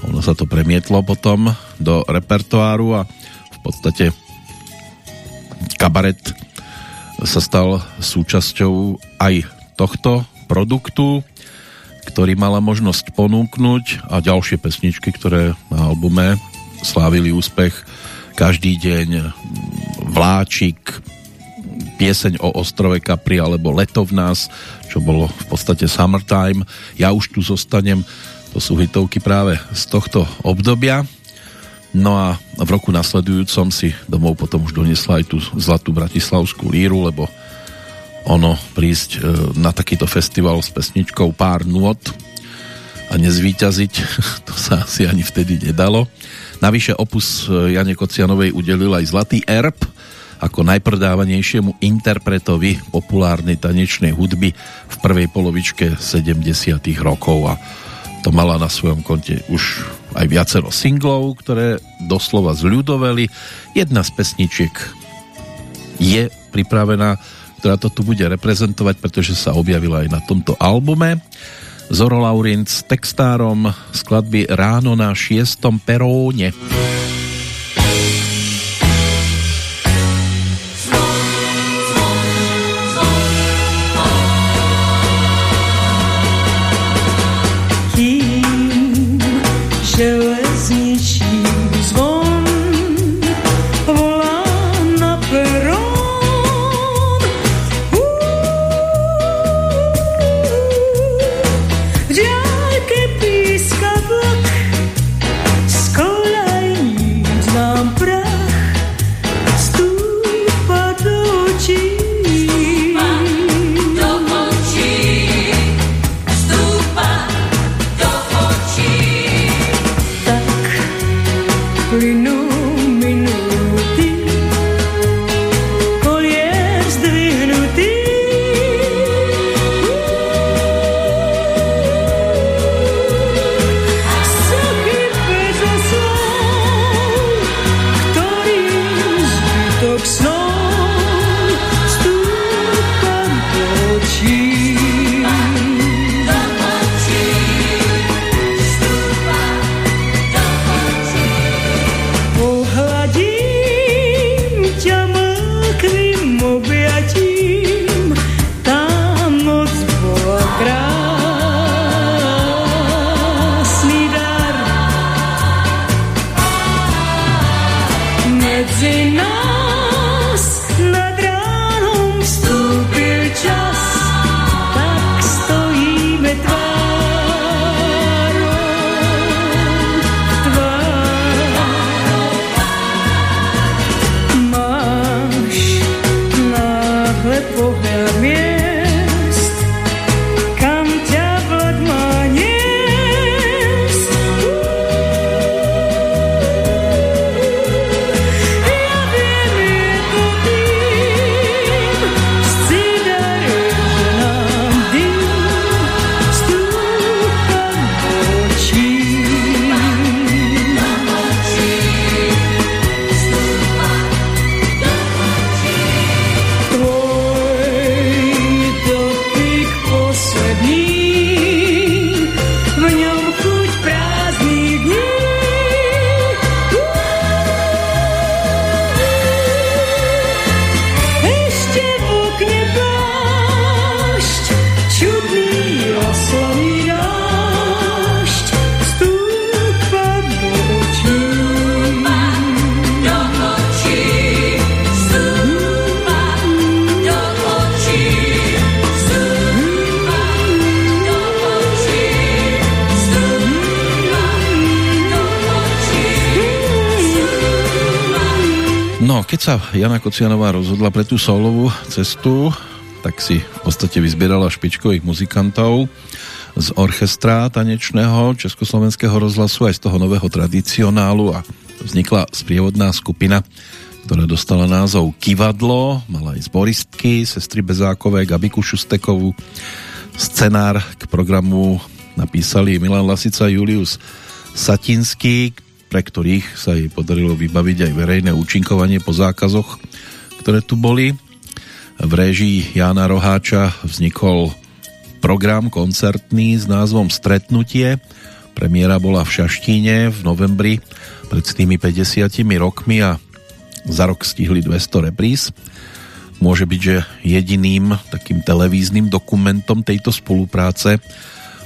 Ono sa to premietlo potom do repertoáru a v podstate kabaret sa stal súčasťou aj tohto produktu, ktorý mala možnosť ponúknuť a ďalšie pesničky, ktoré na albume slávili úspech každý deň Vláčik, pieseň o ostrove Capri alebo Leto v nás, čo bolo v podstate Summertime. Ja už tu zostanem, to sú hitovky práve z tohto obdobia. No a v roku nasledujúcom si domov potom už donesla aj tú zlatú bratislavskú líru, lebo ono prísť e, na takýto festival s pesničkou pár nôd a nezvýťaziť, to sa asi ani vtedy nedalo. Navyše opus e, Jane Kocianovej udelil aj Zlatý erb ako najprodávanejšiemu interpretovi populárnej tanečnej hudby v prvej polovičke 70 rokov a to mala na svojom konte už aj viacero singlov, ktoré doslova zľudoveli. Jedna z pesničiek je pripravená, ktorá to tu bude reprezentovať, pretože sa objavila aj na tomto albume. Zoro Laurinc s textárom skladby Ráno na šiestom peróne. Sa Jana Kocianová rozhodla pre tú solovú cestu, tak si v podstate vyzbierala špičkových muzikantov z orchestra tanečného Československého rozhlasu aj z toho nového tradicionálu a vznikla sprievodná skupina, ktorá dostala názov Kivadlo, mala aj zboristky, sestry Bezákové, Gabiku Šustekovú. Scenár k programu napísali Milan Lasica Julius Satinský, pre ktorých sa jej podarilo vybaviť aj verejné účinkovanie po zákazoch, ktoré tu boli. V réžii Jána Roháča vznikol program koncertný s názvom Stretnutie. Premiéra bola v Šaštíne v novembri pred tými 50 rokmi a za rok stihli 200 repríz. Môže byť, že jediným takým televíznym dokumentom tejto spolupráce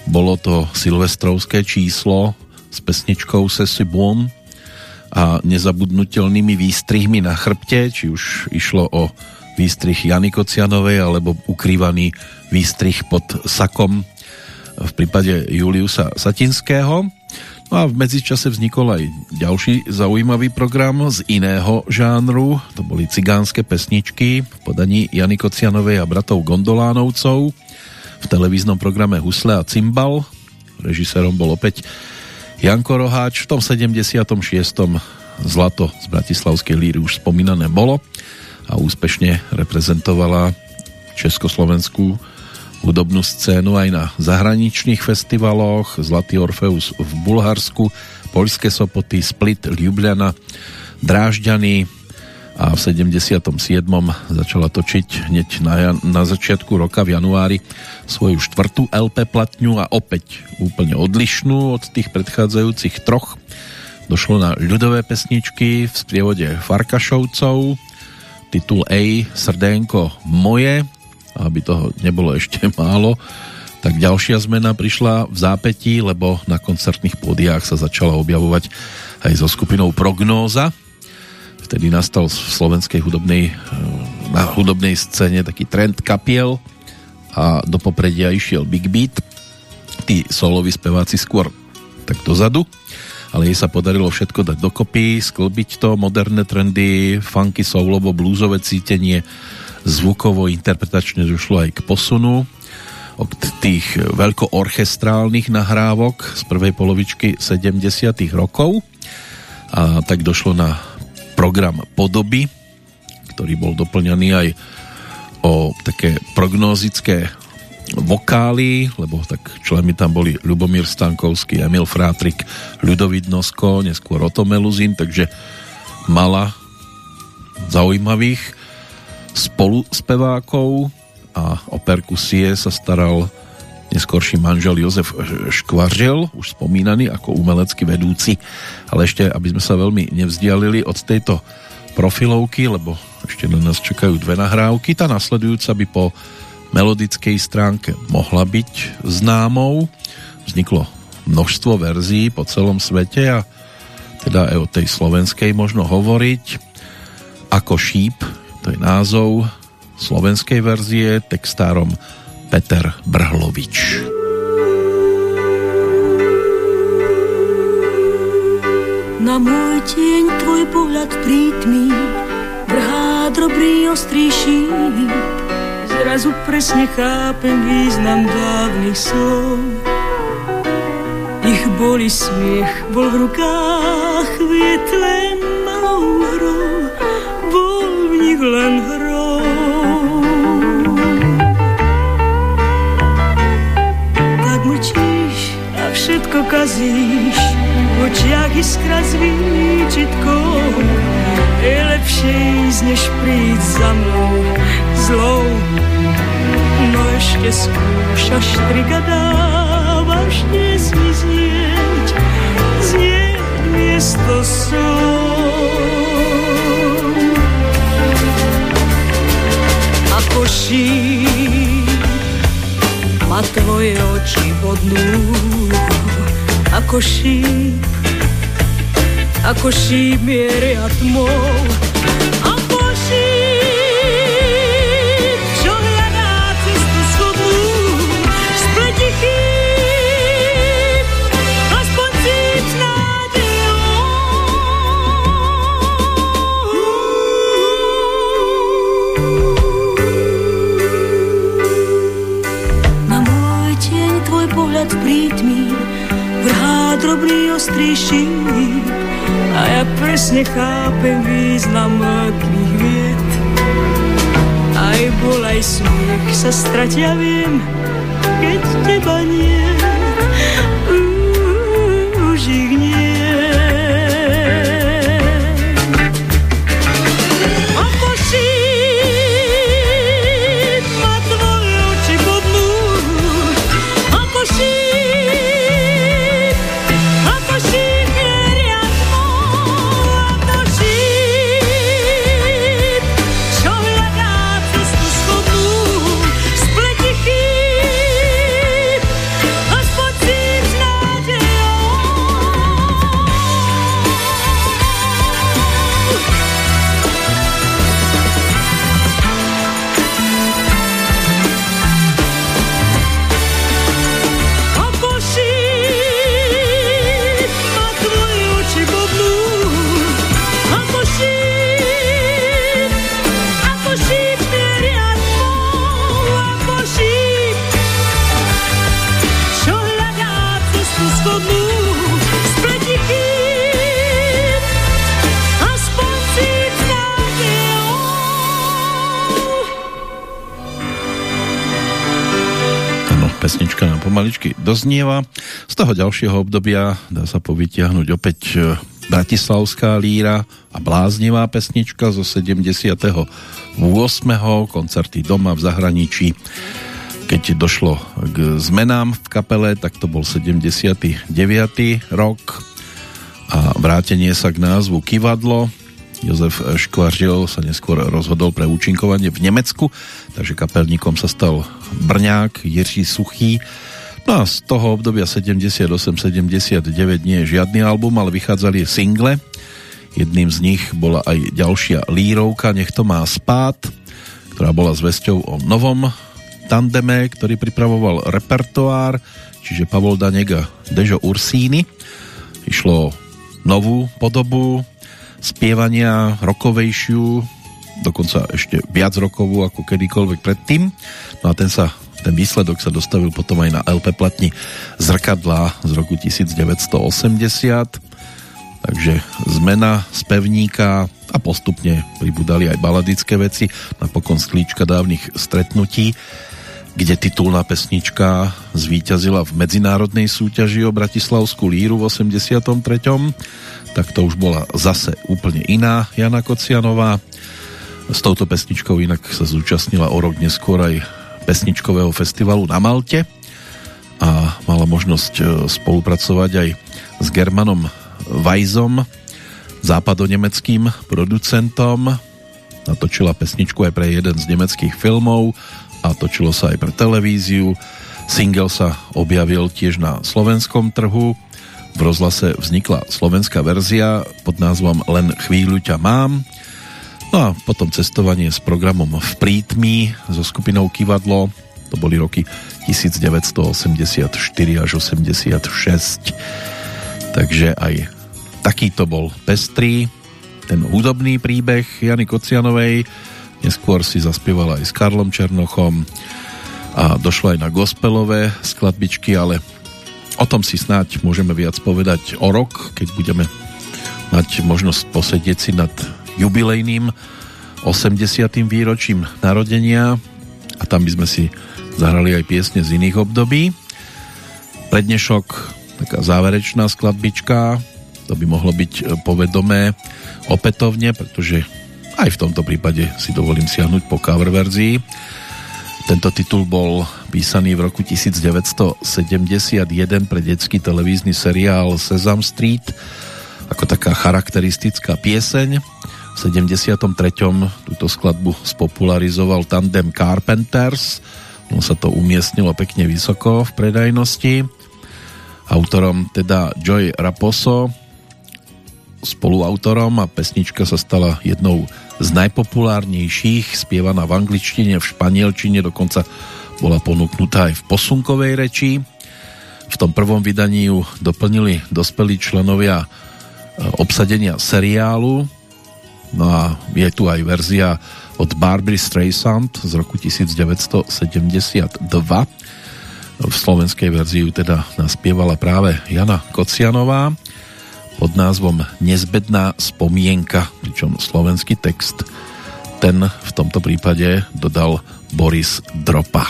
bolo to silvestrovské číslo s pesničkou Sesi Boom a nezabudnutelnými výstrihmi na chrbte, či už išlo o výstrih Jany Kocianovej alebo ukrývaný výstrih pod sakom v prípade Juliusa Satinského. No a v medzičase vznikol aj ďalší zaujímavý program z iného žánru. To boli cigánske pesničky v podaní Jany Kocianovej a bratov Gondolánovcov v televíznom programe Husle a Cymbal. Režisérom bol opäť Janko Roháč. V tom 76. zlato z Bratislavskej líry už spomínané bolo a úspešne reprezentovala Československú hudobnú scénu aj na zahraničných festivaloch Zlatý Orfeus v Bulharsku, Poľské Sopoty, Split, Ljubljana, Drážďany a v 77. začala točiť hneď na, na začiatku roka v januári svoju štvrtú LP platňu a opäť úplne odlišnú od tých predchádzajúcich troch. Došlo na ľudové pesničky v sprievode Farkašovcov, titul A Srdénko moje, aby toho nebolo ešte málo, tak ďalšia zmena prišla v zápetí, lebo na koncertných pódiách sa začala objavovať aj so skupinou Prognóza. Vtedy nastal v slovenskej hudobnej, eh, na hudobnej scéne taký trend kapiel a do popredia išiel Big Beat. Tí soloví speváci skôr tak dozadu ale jej sa podarilo všetko dať dokopy, sklbiť to, moderné trendy, funky, soulovo, blúzové cítenie, zvukovo, interpretačne došlo aj k posunu od tých veľkoorchestrálnych nahrávok z prvej polovičky 70 rokov a tak došlo na program Podoby, ktorý bol doplňaný aj o také prognózické vokály, lebo tak členmi tam boli Ľubomír Stankovský, Emil Frátrik, Ľudovít Nosko, neskôr Oto Meluzin, takže mala zaujímavých spoluspevákov a o perkusie sa staral neskorší manžel Jozef Škvařil, už spomínaný ako umelecký vedúci, ale ešte, aby sme sa veľmi nevzdialili od tejto profilovky, lebo ešte na nás čakajú dve nahrávky. Tá nasledujúca by po melodickej stránke mohla byť známou. Vzniklo množstvo verzií po celom svete a teda aj o tej slovenskej možno hovoriť. Ako šíp, to je názov slovenskej verzie, textárom Peter Brhlovič. Na môj tieň tvoj pohľad prítmí vrhá drobný ostrý šíp Zrazu presne chápem význam dávnych slov. Ich boli smiech, bol v rukách viet len malou hrou, bol v nich len hrou. Všetko kazíš, v očiach iskra s výčitkou, je lepšie než príď za mnou zlou. No ešte skúšaš trika dávaš, nesmí znieť, znieť miesto slov. Ako šíp ma tvoje oči bodnú, ako šíp ako šíp tmou. Ako drobný ostrý šíp a ja presne chápem význam letných viet. Aj bol, aj smiech sa stratia, viem, keď teba nie, pomaličky doznieva. Z toho ďalšieho obdobia dá sa povytiahnuť opäť e, Bratislavská líra a bláznivá pesnička zo 78. koncerty doma v zahraničí. Keď došlo k zmenám v kapele, tak to bol 79. rok a vrátenie sa k názvu Kivadlo. Jozef Škvařil sa neskôr rozhodol pre účinkovanie v Nemecku, takže kapelníkom sa stal Brňák Jiří Suchý, No a z toho obdobia 78-79 nie je žiadny album, ale vychádzali single. Jedným z nich bola aj ďalšia lírovka Nech to má spát, ktorá bola zväzťou o novom tandeme, ktorý pripravoval repertoár, čiže Pavol Danek a Dežo Ursíny. Išlo novú podobu spievania, rokovejšiu, dokonca ešte viac rokovú ako kedykoľvek predtým. No a ten sa ten výsledok sa dostavil potom aj na LP platni Zrkadla z roku 1980 takže zmena spevníka a postupne pribudali aj baladické veci napokon sklíčka dávnych stretnutí kde titulná pesnička zvíťazila v medzinárodnej súťaži o Bratislavskú líru v 83. Tak to už bola zase úplne iná Jana Kocianová. S touto pesničkou inak sa zúčastnila o rok neskôr aj pesničkového festivalu na Malte a mala možnosť e, spolupracovať aj s Germanom Weizom, západonemeckým producentom. Natočila pesničku aj pre jeden z nemeckých filmov a točilo sa aj pre televíziu. Single sa objavil tiež na slovenskom trhu. V rozhlase vznikla slovenská verzia pod názvom Len chvíľu ťa mám No a potom cestovanie s programom v Prítmi so skupinou Kivadlo, to boli roky 1984 až 86. Takže aj takýto bol pestrý ten hudobný príbeh Jany Kocianovej. Neskôr si zaspievala aj s Karlom Černochom a došlo aj na gospelové skladbičky, ale o tom si snáď môžeme viac povedať o rok, keď budeme mať možnosť posedieť si nad jubilejným 80. výročím narodenia a tam by sme si zahrali aj piesne z iných období. Prednešok taká záverečná skladbička, to by mohlo byť e, povedomé opätovne, pretože aj v tomto prípade si dovolím siahnuť po cover verzii. Tento titul bol písaný v roku 1971 pre detský televízny seriál Sesame Street ako taká charakteristická pieseň. V 73. túto skladbu spopularizoval tandem Carpenters. On sa to umiestnilo pekne vysoko v predajnosti. Autorom teda Joy Raposo, spoluautorom a pesnička sa stala jednou z najpopulárnejších, spievaná v angličtine, v španielčine, dokonca bola ponúknutá aj v posunkovej reči. V tom prvom vydaní ju doplnili dospelí členovia obsadenia seriálu. No a je tu aj verzia od Barbary Streisand z roku 1972, v slovenskej verziu teda naspievala práve Jana Kocianová pod názvom Nezbedná spomienka, pričom slovenský text ten v tomto prípade dodal Boris Dropa.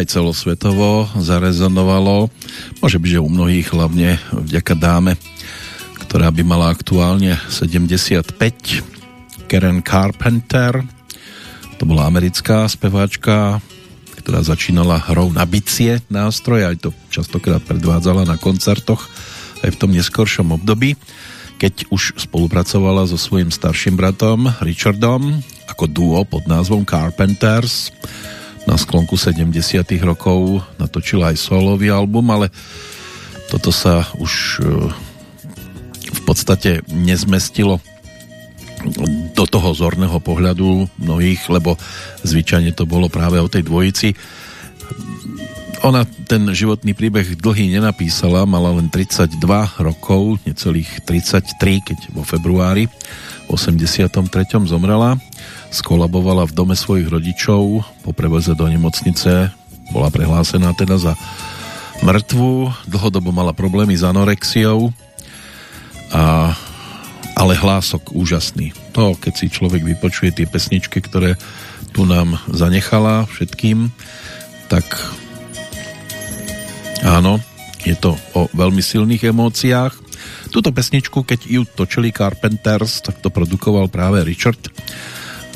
Aj celosvetovo zarezonovalo. Môže byť, že u mnohých hlavne vďaka dáme, ktorá by mala aktuálne 75. Karen Carpenter, to bola americká speváčka, ktorá začínala hrou na bicie nástroj, aj to častokrát predvádzala na koncertoch aj v tom neskoršom období, keď už spolupracovala so svojím starším bratom Richardom ako duo pod názvom Carpenters na sklonku 70 rokov natočila aj solový album, ale toto sa už e, v podstate nezmestilo do toho zorného pohľadu mnohých, lebo zvyčajne to bolo práve o tej dvojici. Ona ten životný príbeh dlhý nenapísala, mala len 32 rokov, necelých 33, keď vo februári 83. zomrela skolabovala v dome svojich rodičov, po preveze do nemocnice bola prehlásená teda za mŕtvu, dlhodobo mala problémy s anorexiou, a, ale hlások úžasný. To, keď si človek vypočuje tie pesničky, ktoré tu nám zanechala všetkým, tak áno, je to o veľmi silných emóciách. Túto pesničku, keď ju točili Carpenters, tak to produkoval práve Richard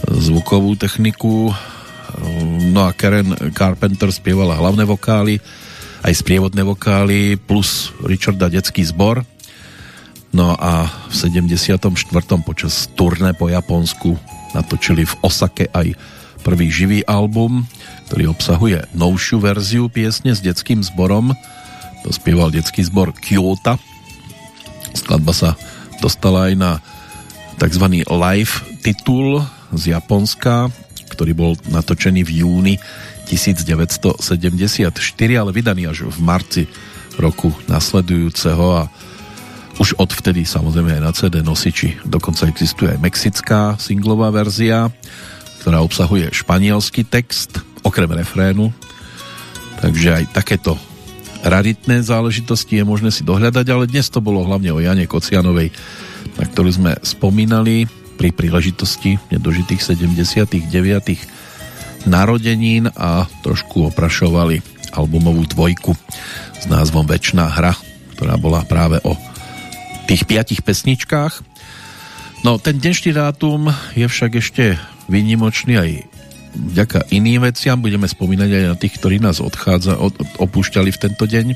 zvukovú techniku. No a Karen Carpenter spievala hlavné vokály, aj sprievodné vokály, plus Richarda detský zbor. No a v 74. počas turné po Japonsku natočili v Osake aj prvý živý album, ktorý obsahuje novšiu verziu piesne s detským zborom. To spieval detský zbor Kyoto. Skladba sa dostala aj na tzv. live titul z Japonska, ktorý bol natočený v júni 1974, ale vydaný až v marci roku nasledujúceho a už odvtedy samozrejme aj na CD nosiči. Dokonca existuje aj mexická singlová verzia, ktorá obsahuje španielský text, okrem refrénu. Takže aj takéto raritné záležitosti je možné si dohľadať, ale dnes to bolo hlavne o Jane Kocianovej, na ktorú sme spomínali pri príležitosti nedožitých 79. narodenín a trošku oprašovali albumovú dvojku s názvom Večná hra, ktorá bola práve o tých piatich pesničkách. No, ten dnešný dátum je však ešte výnimočný aj vďaka iným veciam. Budeme spomínať aj na tých, ktorí nás odchádza, od, opúšťali v tento deň.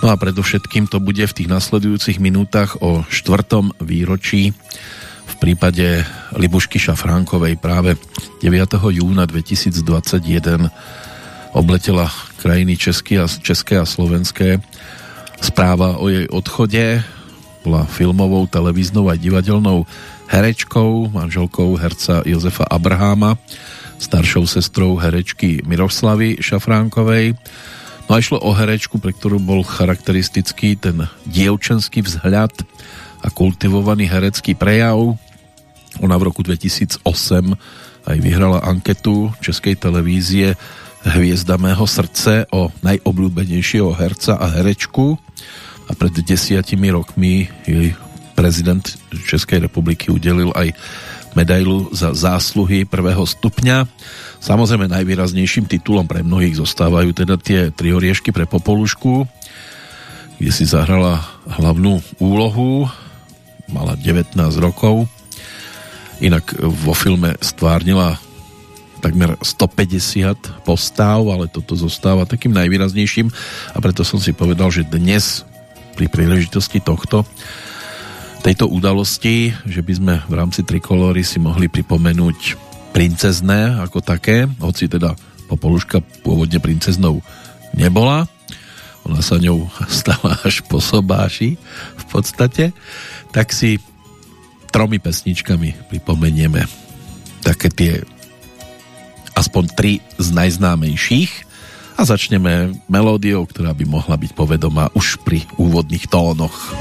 No a predovšetkým to bude v tých nasledujúcich minútach o štvrtom výročí prípade Libušky Šafránkovej práve 9. júna 2021 obletela krajiny České a, České a Slovenské správa o jej odchode bola filmovou, televíznou a divadelnou herečkou, manželkou herca Jozefa Abraháma, staršou sestrou herečky Miroslavy Šafránkovej. No a išlo o herečku, pre ktorú bol charakteristický ten dievčenský vzhľad a kultivovaný herecký prejav. Ona v roku 2008 aj vyhrala anketu Českej televízie Hviezda mého srdce o najobľúbenejšieho herca a herečku. A pred desiatimi rokmi jej prezident Českej republiky udelil aj medailu za zásluhy prvého stupňa. Samozrejme najvýraznejším titulom pre mnohých zostávajú teda tie tri oriešky pre Popolušku, kde si zahrala hlavnú úlohu, mala 19 rokov, inak vo filme stvárnila takmer 150 postáv, ale toto zostáva takým najvýraznejším a preto som si povedal, že dnes pri príležitosti tohto tejto udalosti, že by sme v rámci Trikolóry si mohli pripomenúť princezné ako také, hoci teda Popoluška pôvodne princeznou nebola, ona sa ňou stala až po sobáši v podstate, tak si tromi pesničkami pripomenieme také tie aspoň tri z najznámejších a začneme melódiou, ktorá by mohla byť povedomá už pri úvodných tónoch.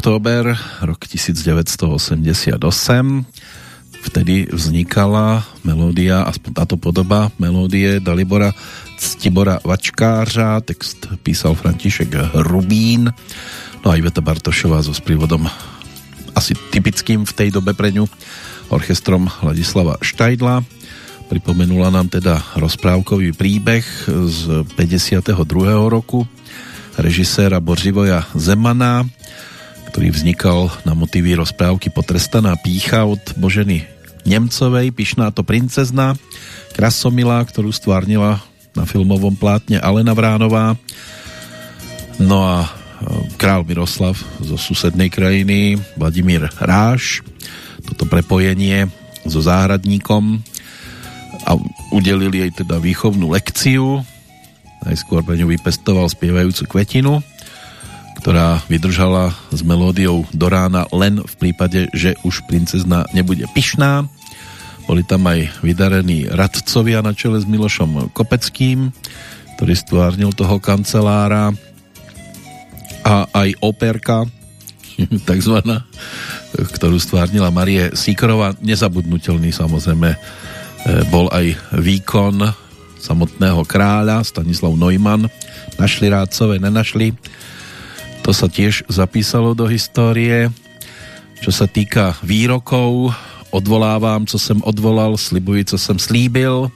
Október, rok 1988. Vtedy vznikala melódia, aspoň táto podoba melódie Dalibora Ctibora Vačkářa, text písal František Hrubín, no a Iveta Bartošová so sprievodom asi typickým v tej dobe pre ňu orchestrom Ladislava Štajdla. Pripomenula nám teda rozprávkový príbeh z 52. roku režiséra Bořivoja Zemana, ktorý vznikal na motivy rozprávky Potrestaná pícha od Boženy Nemcovej, Pišná to princezna, Krasomila, ktorú stvárnila na filmovom plátne Alena Vránová, no a e, král Miroslav zo susednej krajiny, Vladimír Ráš, toto prepojenie so záhradníkom a udelili jej teda výchovnú lekciu. Najskôr pre ňu vypestoval spievajúcu kvetinu, ktorá vydržala s melódiou do rána len v prípade, že už princezna nebude pyšná. Boli tam aj vydarení radcovia na čele s Milošom Kopeckým, ktorý stvárnil toho kancelára a aj operka, takzvaná, ktorú stvárnila Marie Sikorová. Nezabudnutelný samozrejme e, bol aj výkon samotného kráľa Stanislav Neumann. Našli rádcové, nenašli to sa tiež zapísalo do histórie. Čo sa týka výrokov, odvolávam, co jsem odvolal, slibuji, co jsem slíbil.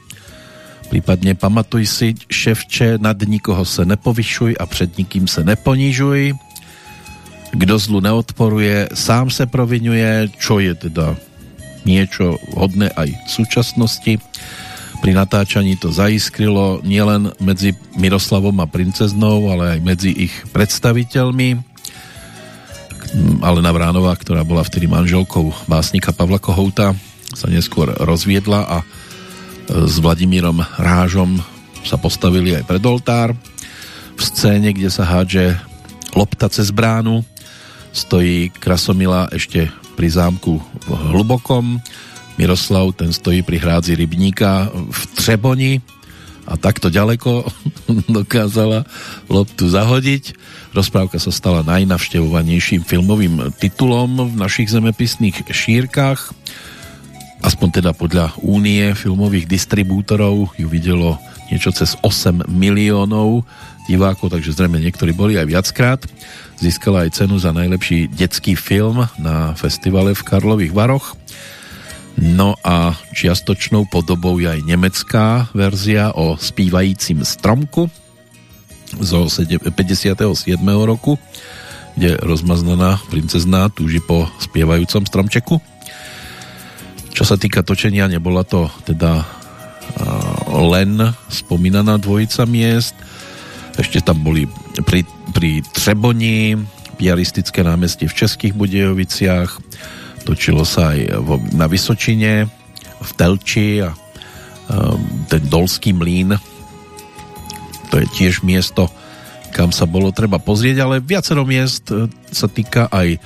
Prípadne pamatuj si, ševče, nad nikoho se nepovyšuj a před nikým se neponižuj. Kdo zlu neodporuje, sám se provinuje, čo je teda niečo hodné aj v súčasnosti. Pri natáčaní to zaiskrilo nielen medzi Miroslavom a princeznou, ale aj medzi ich predstaviteľmi. Alena Vránová, ktorá bola vtedy manželkou básnika Pavla Kohouta, sa neskôr rozviedla a s Vladimírom Rážom sa postavili aj pred oltár. V scéne, kde sa hádže lopta cez bránu, stojí Krasomila ešte pri zámku v Hlubokom, Miroslav, ten stojí pri hrádzi rybníka v Třeboni a takto ďaleko dokázala loptu zahodiť. Rozprávka sa stala najnavštevovanejším filmovým titulom v našich zemepisných šírkach. Aspoň teda podľa únie filmových distribútorov ju videlo niečo cez 8 miliónov divákov, takže zrejme niektorí boli aj viackrát. Získala aj cenu za najlepší detský film na festivale v Karlových Varoch No a čiastočnou podobou je aj nemecká verzia o spívajícím stromku zo 57. roku, kde rozmaznaná princezná túži po spievajúcom stromčeku. Čo sa týka točenia, nebola to teda len spomínaná dvojica miest, ešte tam boli pri, pri Třeboni, piaristické námestie v Českých Budejoviciach, Točilo sa aj vo, na Vysočine, v Telči a um, ten Dolský mlín. To je tiež miesto, kam sa bolo treba pozrieť, ale viacero miest e, sa týka aj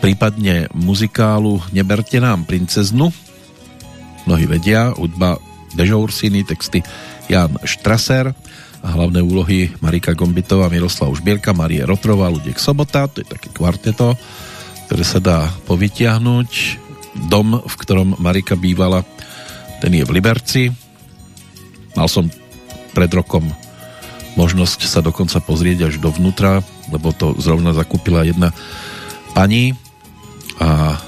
prípadne muzikálu Neberte nám princeznu. Mnohí vedia, hudba Dežoursiny, texty Jan Štraser a hlavné úlohy Marika Gombitová, Miroslav Žbierka, Marie Rotrová, Ludek Sobota, to je také kvarteto ktoré sa dá povytiahnuť. Dom, v ktorom Marika bývala, ten je v Liberci. Mal som pred rokom možnosť sa dokonca pozrieť až dovnútra, lebo to zrovna zakúpila jedna pani a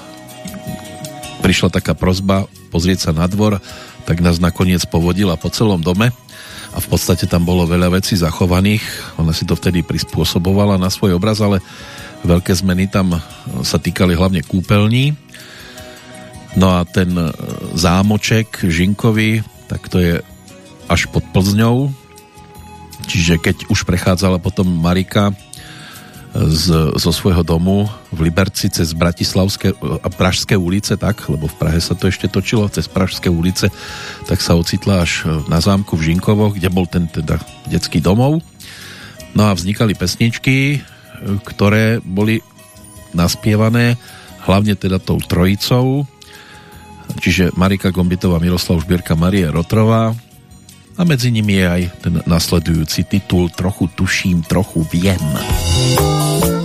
prišla taká prozba pozrieť sa na dvor, tak nás nakoniec povodila po celom dome a v podstate tam bolo veľa vecí zachovaných. Ona si to vtedy prispôsobovala na svoj obraz, ale Veľké zmeny tam sa týkali hlavne kúpeľní. No a ten e, zámoček Žinkovi, tak to je až pod Plzňou. Čiže keď už prechádzala potom Marika e, z, zo svojho domu v Liberci cez Bratislavské a Pražské ulice, tak, lebo v Prahe sa to ešte točilo, cez Pražské ulice, tak sa ocitla až na zámku v Žinkovo, kde bol ten teda detský domov. No a vznikali pesničky, ktoré boli naspievané hlavne teda tou trojicou, čiže Marika Gombitová, Miroslav Žbierka, Marie Rotrová a medzi nimi je aj ten nasledujúci titul Trochu tuším, trochu viem. Trochu viem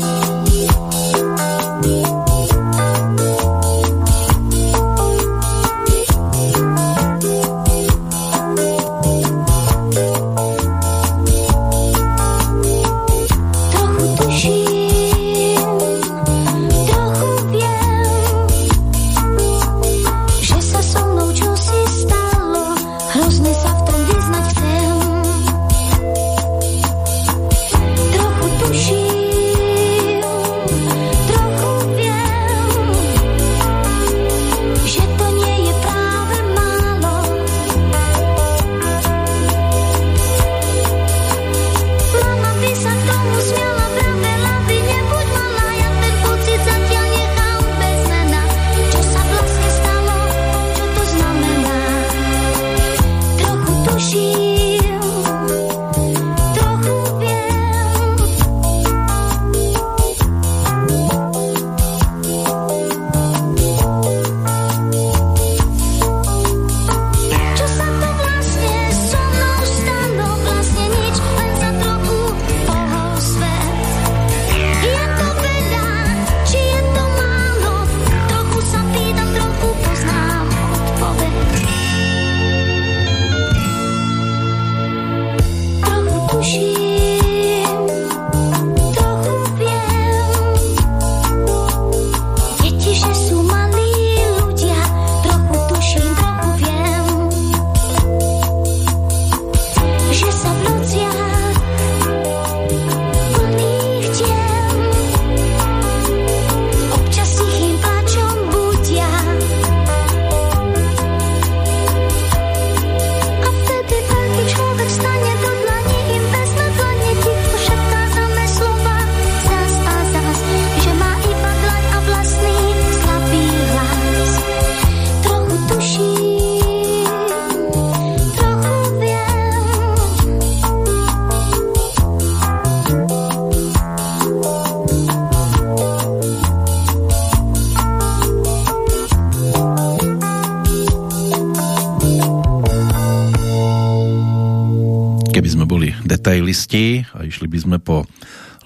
detailisti a išli by sme po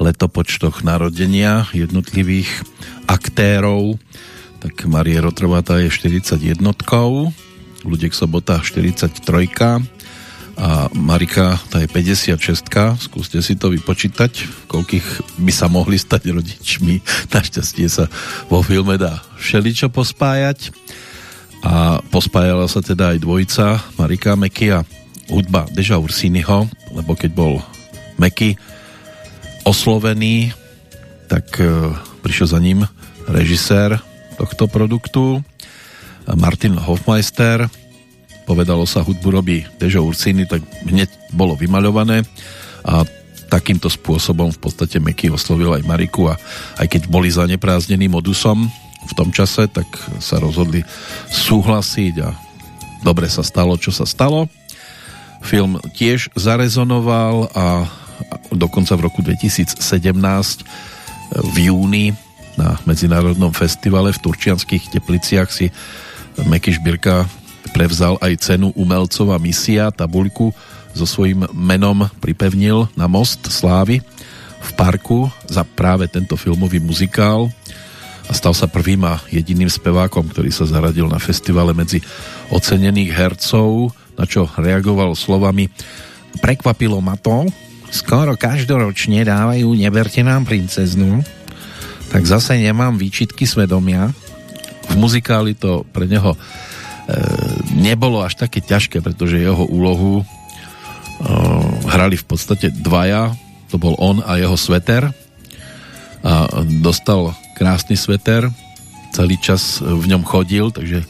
letopočtoch narodenia jednotlivých aktérov, tak Marie Rotrová je 41 Ludek Sobota 43 a Marika tá je 56 skúste si to vypočítať koľkých by sa mohli stať rodičmi. Našťastie sa vo filme dá všeličo pospájať. A pospájala sa teda aj dvojica Marika Meky a hudba Deža Ursiniho lebo keď bol Meky oslovený tak e, prišiel za ním režisér tohto produktu Martin Hofmeister povedalo sa hudbu robí Dežo Ursini, tak hneď bolo vymaľované a takýmto spôsobom v podstate Meky oslovil aj Mariku a aj keď boli zaneprázdneným modusom v tom čase, tak sa rozhodli súhlasiť a dobre sa stalo, čo sa stalo. Film tiež zarezonoval a dokonca v roku 2017 v júni na Medzinárodnom festivale v Turčianských tepliciach si Meky Šbírka prevzal aj cenu umelcova misia, tabuľku so svojím menom pripevnil na most Slávy v parku za práve tento filmový muzikál a stal sa prvým a jediným spevákom, ktorý sa zaradil na festivale medzi ocenených hercov, na čo reagoval slovami Prekvapilo ma to, skoro každoročne dávajú Neberte nám princeznu, tak zase nemám výčitky svedomia. V muzikáli to pre neho E, nebolo až také ťažké, pretože jeho úlohu e, hrali v podstate dvaja, to bol on a jeho sveter. A dostal krásny sveter, celý čas v ňom chodil, takže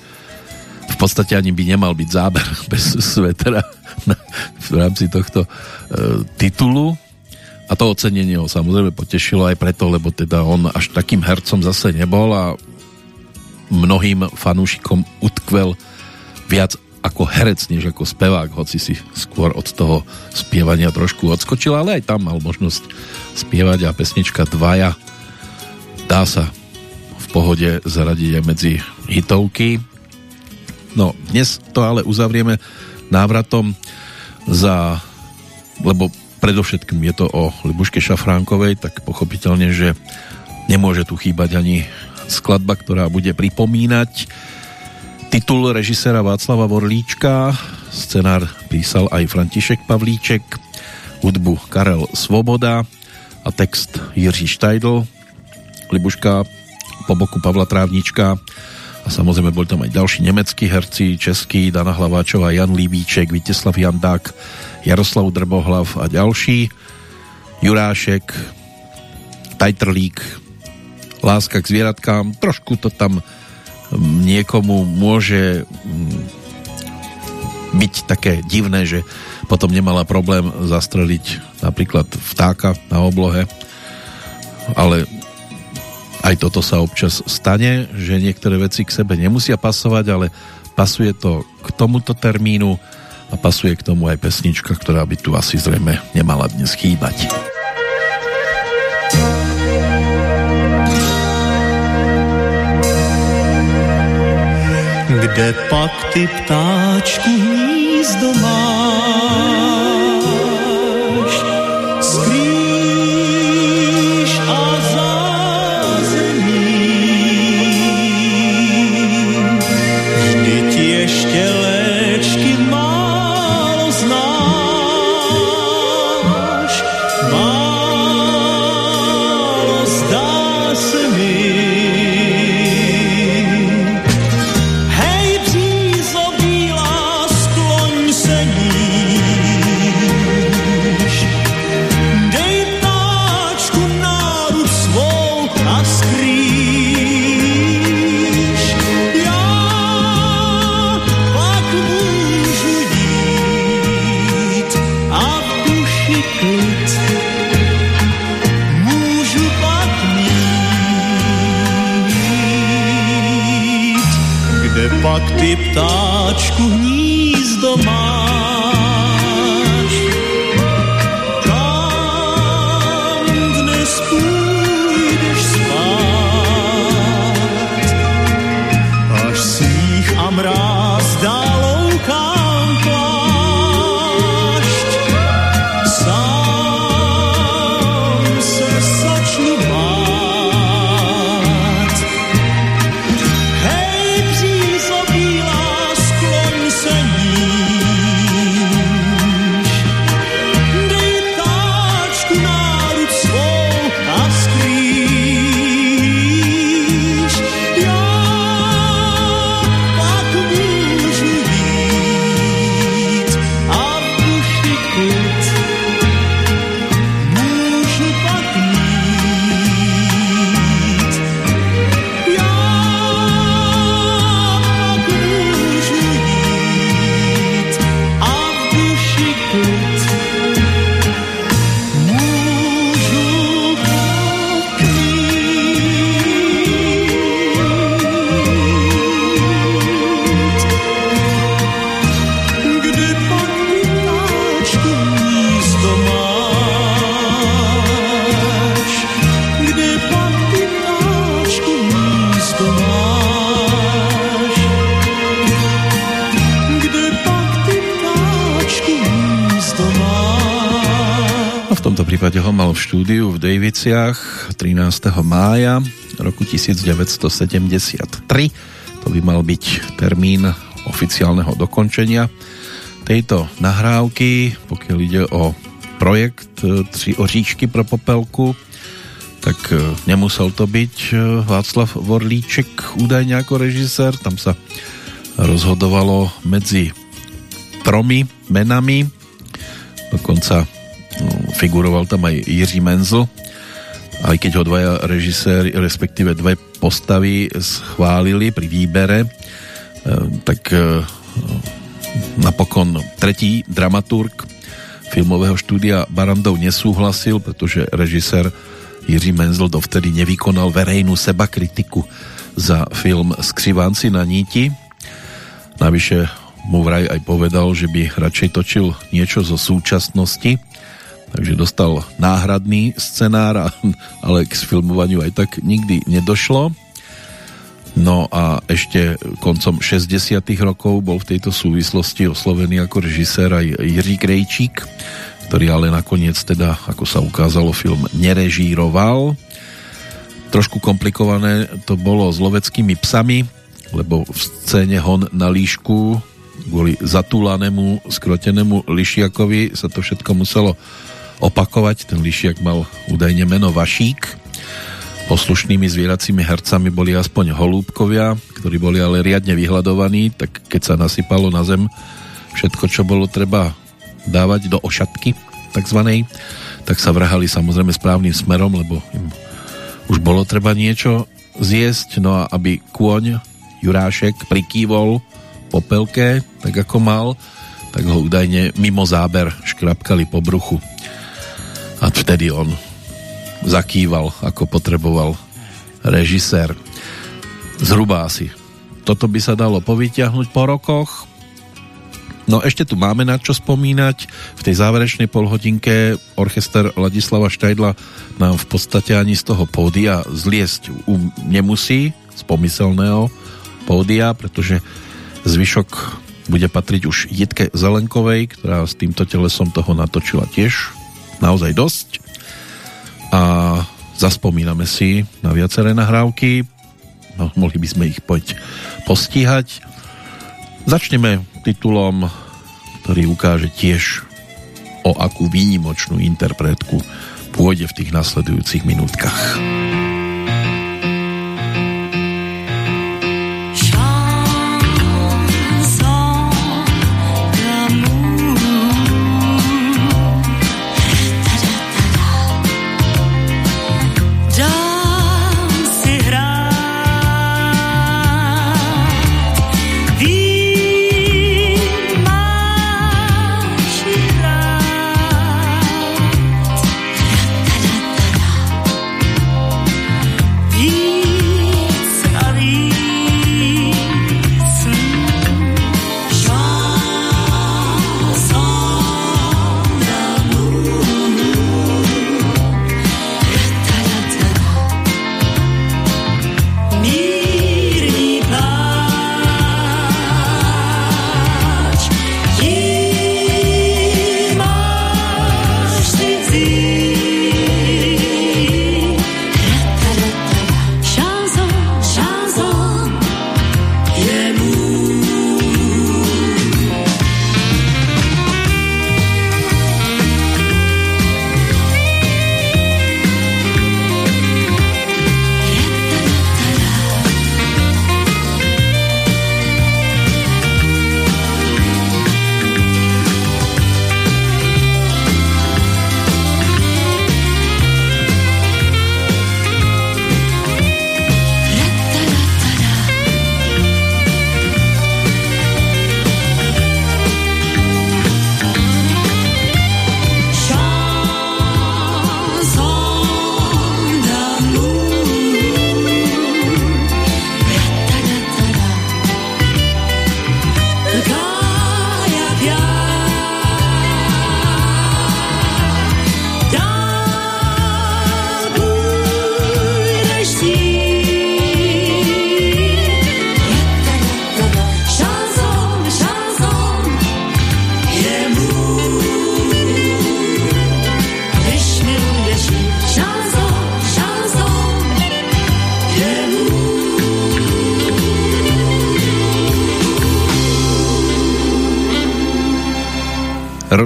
v podstate ani by nemal byť záber bez svetera v rámci tohto e, titulu a to ocenenie ho samozrejme potešilo aj preto, lebo teda on až takým hercom zase nebol a mnohým fanúšikom utkvel viac ako herec, než ako spevák, hoci si skôr od toho spievania trošku odskočil, ale aj tam mal možnosť spievať a pesnička Dvaja dá sa v pohode zaradiť aj medzi hitovky. No, dnes to ale uzavrieme návratom za, lebo predovšetkým je to o Libuške Šafránkovej, tak pochopiteľne, že nemôže tu chýbať ani skladba, ktorá bude pripomínať titul režisera Václava Vorlíčka, scenár písal aj František Pavlíček, hudbu Karel Svoboda a text Jiří Štajdl, Libuška po boku Pavla Trávnička a samozrejme boli tam aj ďalší nemeckí herci, český, Dana Hlaváčová, Jan Líbíček, Viteslav Jandák, Jaroslav Drbohlav a ďalší, Jurášek, Tajtrlík, Láska k zvieratkám, trošku to tam niekomu môže mm, byť také divné, že potom nemala problém zastreliť napríklad vtáka na oblohe, ale aj toto sa občas stane, že niektoré veci k sebe nemusia pasovať, ale pasuje to k tomuto termínu a pasuje k tomu aj pesnička, ktorá by tu asi zrejme nemala dnes chýbať. kde pak ty ptáčku hnízdo máš. Štúdiu v Daviciach 13. mája roku 1973. To by mal byť termín oficiálneho dokončenia tejto nahrávky, pokiaľ ide o projekt e, Tři oříčky pro popelku, tak e, nemusel to byť e, Václav Vorlíček údajne ako režisér, tam sa rozhodovalo medzi tromi menami, dokonca figuroval tam aj Jiří Menzel, aj keď ho dvaja režiséri, respektíve dve postavy schválili pri výbere, e, tak e, napokon tretí dramaturg filmového štúdia Barandov nesúhlasil, pretože režisér Jiří Menzel dovtedy nevykonal verejnú seba kritiku za film Skřivánci na níti. Navyše mu vraj aj povedal, že by radšej točil niečo zo súčasnosti, takže dostal náhradný scenár, ale k sfilmovaniu aj tak nikdy nedošlo. No a ešte koncom 60 rokov bol v tejto súvislosti oslovený ako režisér aj Jiří Krejčík, ktorý ale nakoniec teda, ako sa ukázalo, film nerežíroval. Trošku komplikované to bolo s loveckými psami, lebo v scéne Hon na líšku kvôli zatúlanému, skrotenému lišiakovi sa to všetko muselo opakovať. Ten lišiak mal údajne meno Vašík. Poslušnými zvieracími hercami boli aspoň holúbkovia, ktorí boli ale riadne vyhľadovaní, tak keď sa nasypalo na zem všetko, čo bolo treba dávať do ošatky takzvanej, tak sa vrhali samozrejme správnym smerom, lebo im už bolo treba niečo zjesť, no a aby kôň Jurášek prikývol popelke, tak ako mal, tak ho údajne mimo záber škrapkali po bruchu a vtedy on zakýval, ako potreboval režisér. Zhruba asi. Toto by sa dalo povyťahnuť po rokoch. No ešte tu máme na čo spomínať. V tej záverečnej polhodinke orchester Ladislava Štajdla nám v podstate ani z toho pódia zliesť um, nemusí, z pomyselného pódia, pretože zvyšok bude patriť už Jitke Zelenkovej, ktorá s týmto telesom toho natočila tiež naozaj dosť. A zaspomíname si na viaceré nahrávky. No, mohli by sme ich poď postíhať. Začneme titulom ktorý ukáže tiež o akú výnimočnú interpretku pôjde v tých nasledujúcich minútkach.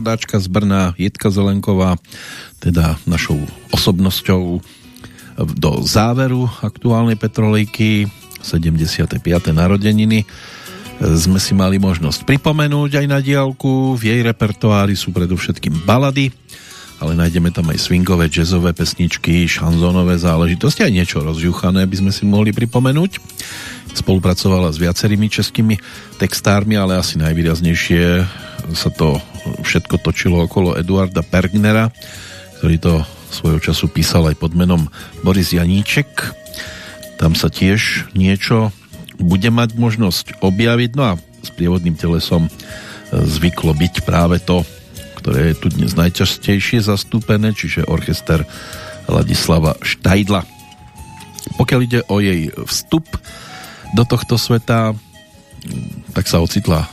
Rodáčka z Brna, Jitka Zelenková, teda našou osobnosťou do záveru aktuálnej Petrolejky 75. narodeniny sme si mali možnosť pripomenúť aj na diálku. V jej repertoári sú predovšetkým balady, ale nájdeme tam aj swingové, jazzové pesničky, šanzónové záležitosti, aj niečo rozjuchané by sme si mohli pripomenúť. Spolupracovala s viacerými českými textármi, ale asi najvýraznejšie sa to všetko točilo okolo Eduarda Pergnera, ktorý to svojho času písal aj pod menom Boris Janíček. Tam sa tiež niečo bude mať možnosť objaviť, no a s prievodným telesom zvyklo byť práve to, ktoré je tu dnes najčastejšie zastúpené, čiže orchester Ladislava Štajdla. Pokiaľ ide o jej vstup do tohto sveta, tak sa ocitla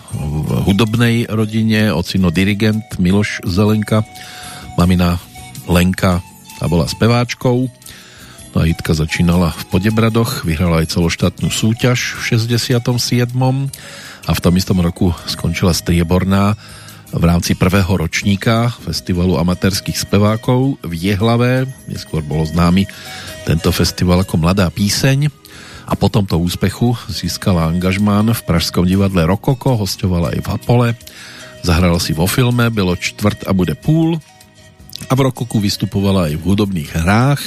v hudobnej rodine, ocino dirigent Miloš Zelenka, mamina Lenka a bola speváčkou. No a Jitka začínala v Podebradoch, vyhrala aj celoštátnu súťaž v 67. a v tom istom roku skončila strieborná v rámci prvého ročníka Festivalu amatérských spevákov v Jehlave. Neskôr bolo známy tento festival ako Mladá píseň a po tomto úspechu získala angažmán v Pražskom divadle Rokoko, hostovala aj v Apole, zahrala si vo filme Bylo čtvrt a bude půl. A v Rokoku vystupovala aj v hudobných hrách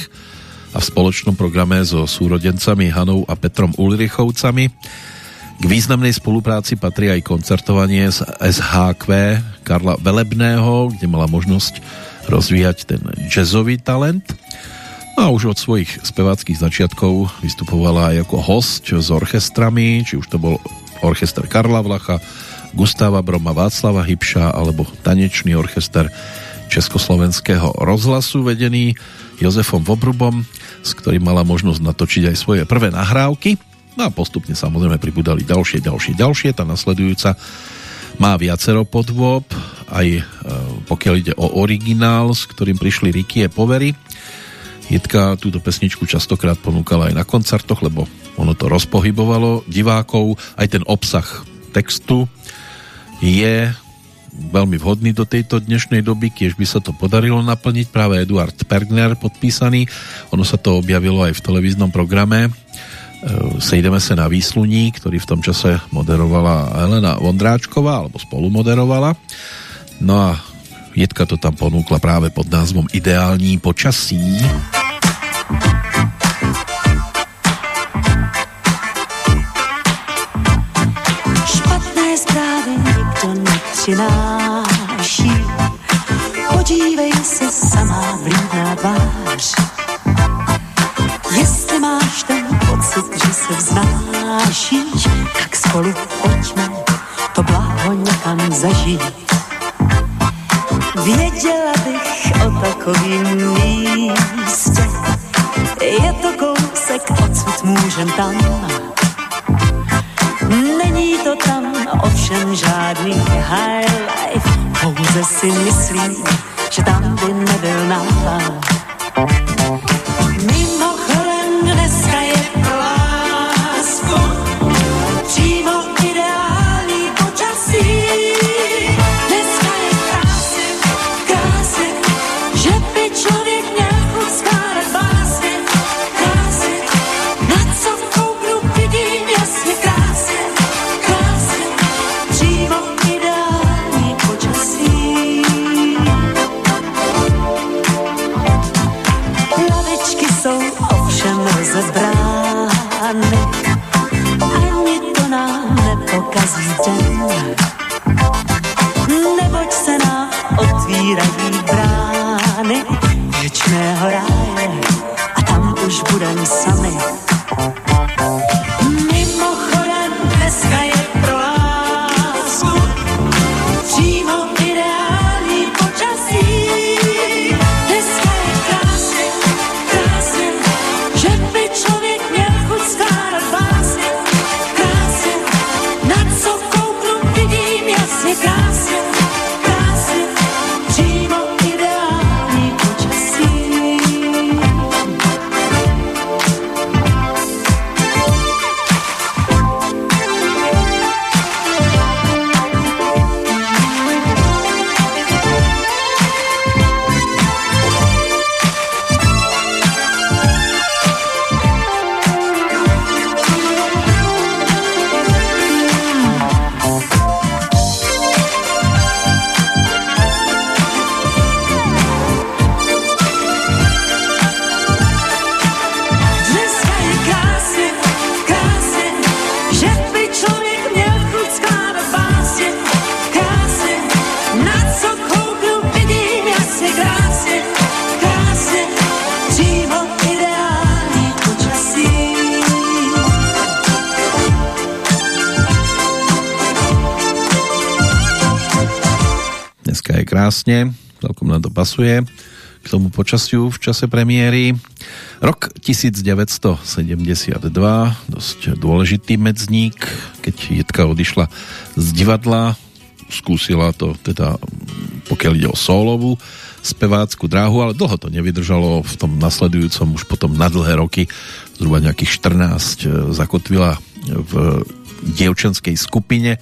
a v spoločnom programe so súrodencami Hanou a Petrom Ulrichovcami. K významnej spolupráci patrí aj koncertovanie z SHQ Karla Velebného, kde mala možnosť rozvíjať ten jazzový talent. No a už od svojich speváckých začiatkov vystupovala aj ako host s orchestrami, či už to bol orchester Karla Vlacha, Gustava Broma, Václava Hybša alebo tanečný orchester Československého rozhlasu vedený Jozefom Vobrubom, s ktorým mala možnosť natočiť aj svoje prvé nahrávky. No a postupne samozrejme pribudali ďalšie, ďalšie, ďalšie. Tá nasledujúca má viacero podôb, aj e, pokiaľ ide o originál, s ktorým prišli Ricky a Povery. Jitka túto pesničku častokrát ponúkala aj na koncertoch, lebo ono to rozpohybovalo divákov. Aj ten obsah textu je veľmi vhodný do tejto dnešnej doby, keď by sa to podarilo naplniť. Práve Eduard Pergner podpísaný. Ono sa to objavilo aj v televíznom programe E, sejdeme sa na výsluní, ktorý v tom čase moderovala Elena Vondráčková, alebo spolu moderovala. No a Jitka to tam ponúkla práve pod názvom Ideální počasí. Špatné zprávy nikto nepřináší. Podívej se sama vlídná tvář. Jestli máš ten pocit, že se vznášíš, tak spolu pojďme to blaho někam zažít. Věděla bych o takovým místě, je to kousek odsud můžem tam. Není to tam ovšem žádný high pouze si myslím, že tam by nebyl nápad. Neboť se nám otvírají brány věčného ráje a tam už budem sami. Krásne, celkom nám to pasuje k tomu počasiu v čase premiéry. Rok 1972, dosť dôležitý medzník, keď Jitka odišla z divadla, skúsila to teda, pokiaľ ide o solovú spevácku dráhu, ale dlho to nevydržalo v tom nasledujúcom, už potom na dlhé roky, zhruba nejakých 14, zakotvila v dievčenskej skupine,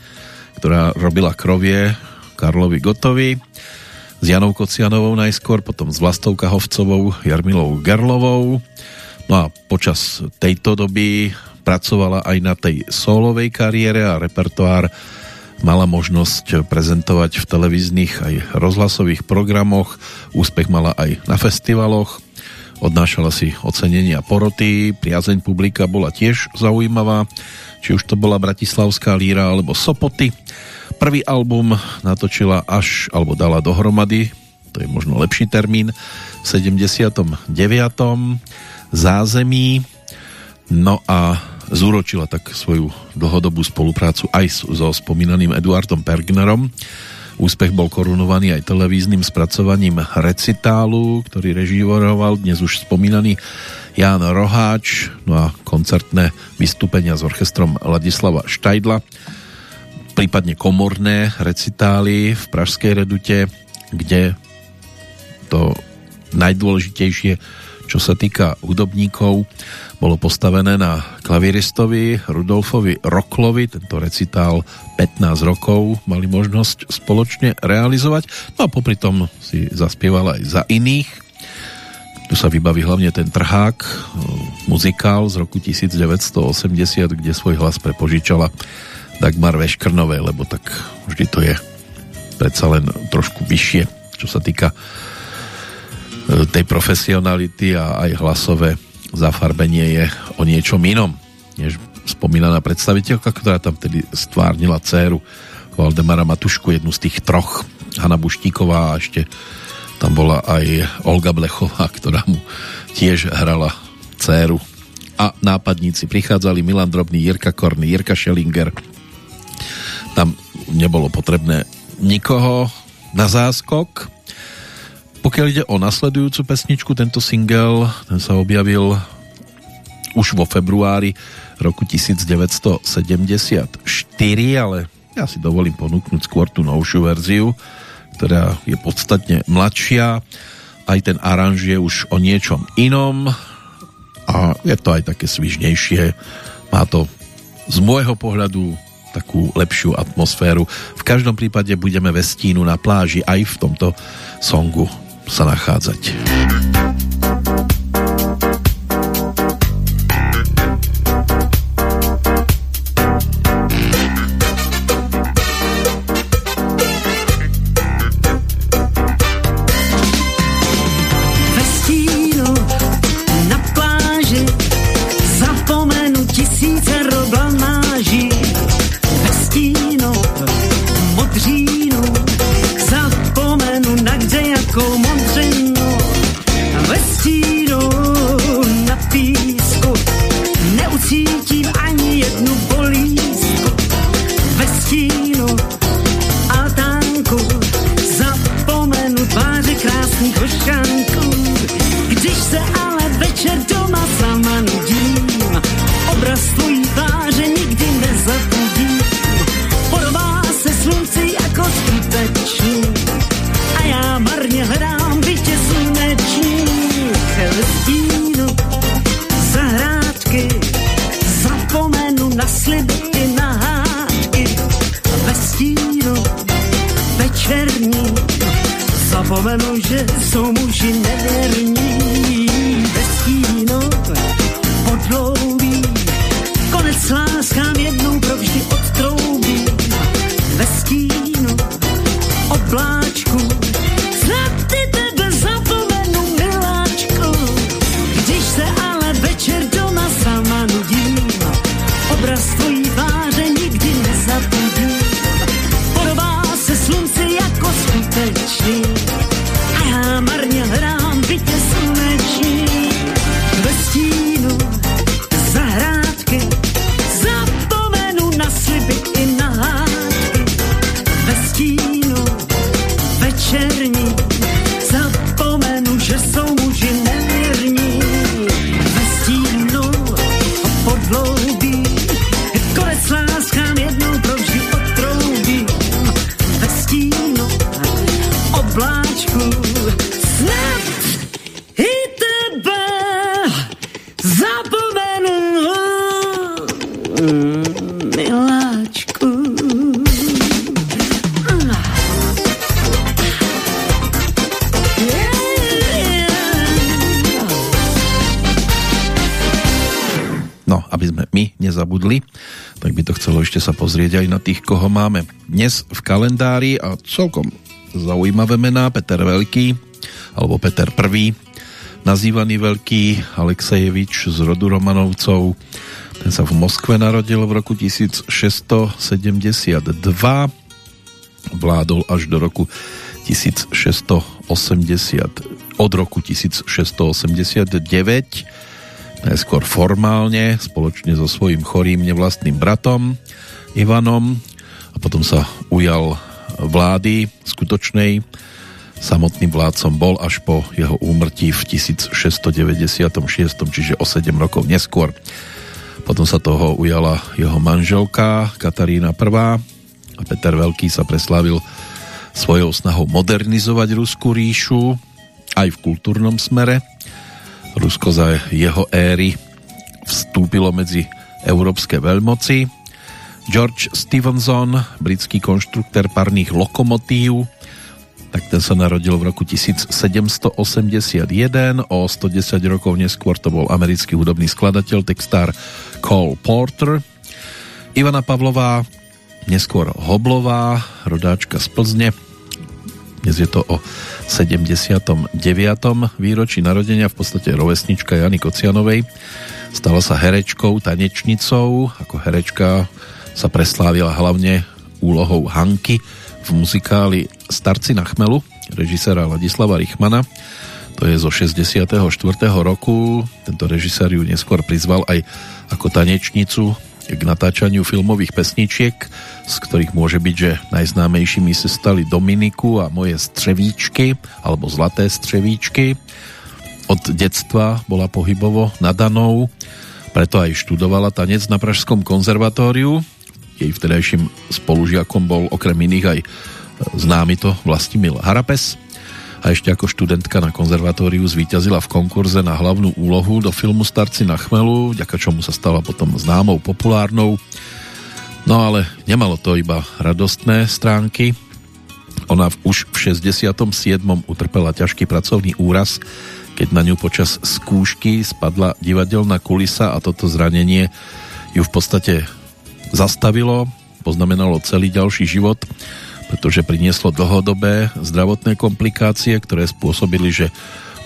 ktorá robila krovie Karlovi Gotovi s Janou Kocianovou najskôr, potom s Vlastou Kahovcovou, Jarmilou Gerlovou. No a počas tejto doby pracovala aj na tej solovej kariére a repertoár mala možnosť prezentovať v televíznych aj rozhlasových programoch. Úspech mala aj na festivaloch. Odnášala si ocenenia poroty, priazeň publika bola tiež zaujímavá, či už to bola Bratislavská líra alebo Sopoty. Prvý album natočila až, alebo dala dohromady, to je možno lepší termín, v 79. zázemí. No a zúročila tak svoju dlhodobú spoluprácu aj so spomínaným Eduardom Pergnerom. Úspech bol korunovaný aj televíznym spracovaním recitálu, ktorý režívoroval dnes už spomínaný Ján Roháč, no a koncertné vystúpenia s orchestrom Ladislava Štajdla prípadne komorné recitály v Pražskej redute, kde to najdôležitejšie, čo sa týka hudobníkov, bolo postavené na klavíristovi Rudolfovi Roklovi. Tento recitál 15 rokov mali možnosť spoločne realizovať. No a popri tom si zaspieval aj za iných. Tu sa vybaví hlavne ten trhák, muzikál z roku 1980, kde svoj hlas prepožičala Dagmar Veškrnovej, lebo tak vždy to je predsa len trošku vyššie, čo sa týka e, tej profesionality a aj hlasové zafarbenie je o niečom inom, než spomínaná predstaviteľka, ktorá tam tedy stvárnila dceru Valdemara Matušku, jednu z tých troch, Hanna Buštíková a ešte tam bola aj Olga Blechová, ktorá mu tiež hrala dceru. A nápadníci prichádzali Milan Drobný, Jirka Korny, Jirka Schellinger, tam nebolo potrebné nikoho na záskok. Pokiaľ ide o nasledujúcu pesničku, tento single ten sa objavil už vo februári roku 1974, ale ja si dovolím ponúknuť skôr tú novšiu verziu, ktorá je podstatne mladšia. Aj ten aranž je už o niečom inom a je to aj také svižnejšie. Má to z môjho pohľadu takú lepšiu atmosféru. V každom prípade budeme ve stínu na pláži aj v tomto songu sa nachádzať. Koho máme dnes v kalendári a celkom zaujímavé mená. Peter Veľký, alebo Peter I, nazývaný Veľký, Alexejevič z rodu Romanovcov, ten sa v Moskve narodil v roku 1672, vládol až do roku 1680, od roku 1689, najskôr formálne, spoločne so svojím chorým nevlastným bratom Ivanom potom sa ujal vlády skutočnej. Samotným vládcom bol až po jeho úmrtí v 1696, čiže o 7 rokov neskôr. Potom sa toho ujala jeho manželka Katarína I. A Peter Veľký sa preslávil svojou snahou modernizovať Ruskú ríšu aj v kultúrnom smere. Rusko za jeho éry vstúpilo medzi európske veľmoci. George Stevenson, britský konštruktér parných lokomotív, tak ten sa narodil v roku 1781, o 110 rokov neskôr to bol americký hudobný skladateľ, textár Cole Porter. Ivana Pavlová, neskôr Hoblová, rodáčka z Plzne. Dnes je to o 79. výročí narodenia, v podstate rovesnička Jany Kocianovej. Stala sa herečkou, tanečnicou, ako herečka sa preslávila hlavne úlohou Hanky v muzikáli Starci na chmelu režisera Ladislava Richmana. To je zo 64. roku. Tento režisér ju neskôr prizval aj ako tanečnicu k natáčaniu filmových pesničiek, z ktorých môže byť, že najznámejšími sa stali Dominiku a moje střevíčky, alebo Zlaté střevíčky. Od detstva bola pohybovo nadanou, preto aj študovala tanec na Pražskom konzervatóriu. Jej vtedajším spolužiakom bol okrem iných aj známy to Vlastimil Harapes a ešte ako študentka na konzervatóriu zvíťazila v konkurze na hlavnú úlohu do filmu Starci na chmelu, vďaka čomu sa stala potom známou, populárnou. No ale nemalo to iba radostné stránky. Ona už v 67. utrpela ťažký pracovný úraz, keď na ňu počas skúšky spadla divadelná kulisa a toto zranenie ju v podstate zastavilo, poznamenalo celý ďalší život pretože prinieslo dlhodobé zdravotné komplikácie, ktoré spôsobili, že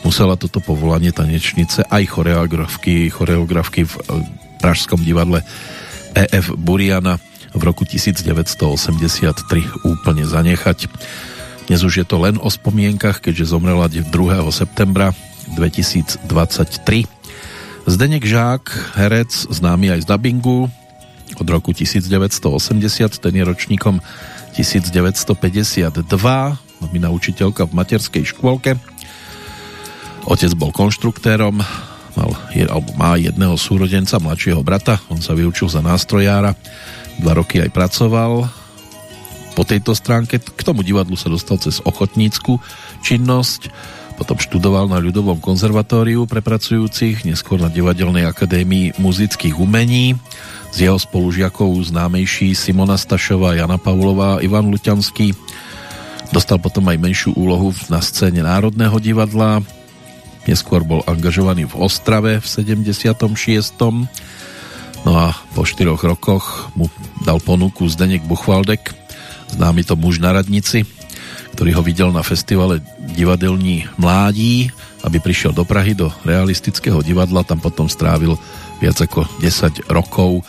musela toto povolanie tanečnice aj choreografky, choreografky v eh, Pražskom divadle EF Buriana v roku 1983 úplne zanechať. Dnes už je to len o spomienkach, keďže zomrela 2. septembra 2023. Zdenek Žák, herec, známy aj z dubbingu, od roku 1980, ten je ročníkom 1952, nomina učiteľka v materskej škôlke. Otec bol konštruktérom, mal, alebo má jedného súrodenca, mladšieho brata, on sa vyučil za nástrojára, dva roky aj pracoval po tejto stránke. K tomu divadlu sa dostal cez ochotnícku činnosť, potom študoval na ľudovom konzervatóriu pre pracujúcich, neskôr na Divadelnej akadémii muzických umení z jeho spolužiakov známejší Simona Stašová, Jana Pavlová, Ivan Luťanský. Dostal potom aj menšiu úlohu na scéne Národného divadla. Neskôr bol angažovaný v Ostrave v 76. No a po štyroch rokoch mu dal ponuku Zdenek Buchvaldek, známy to muž na radnici, ktorý ho videl na festivale divadelní mládí, aby prišiel do Prahy do realistického divadla, tam potom strávil viac ako 10 rokov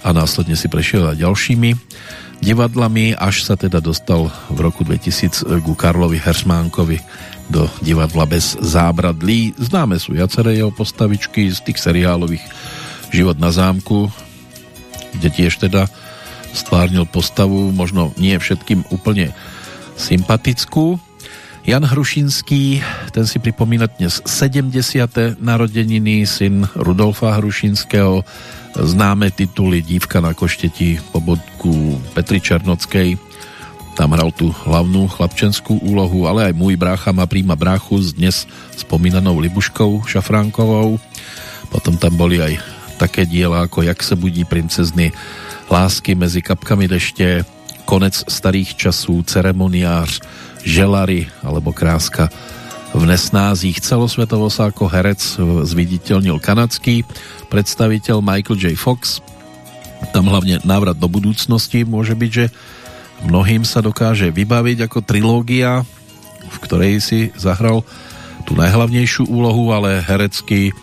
a následne si prešiel aj ďalšími divadlami, až sa teda dostal v roku 2000 ku Karlovi Hersmánkovi do divadla bez zábradlí. Známe sú viaceré jeho postavičky z tých seriálových Život na zámku, kde tiež teda stvárnil postavu, možno nie všetkým úplne sympatickú. Jan Hrušinský, ten si pripomína dnes 70. narodeniny, syn Rudolfa Hrušinského, známe tituly Dívka na košteti po bodku Petri Černockej tam hral tú hlavnú chlapčenskú úlohu, ale aj môj brácha má príma bráchu s dnes spomínanou Libuškou Šafránkovou. Potom tam boli aj také diela ako Jak se budí princezny, Lásky mezi kapkami deště, Konec starých časů, Ceremoniář, Želary alebo Kráska v nesnázích. Celosvetovo sa ako herec zviditeľnil kanadský predstaviteľ Michael J. Fox, Tam hlavne návrat do budúcnosti môže byť, že mnohým sa dokáže vybaviť ako trilógia, v ktorej si zahral tú najhlavnejšiu úlohu, ale herecky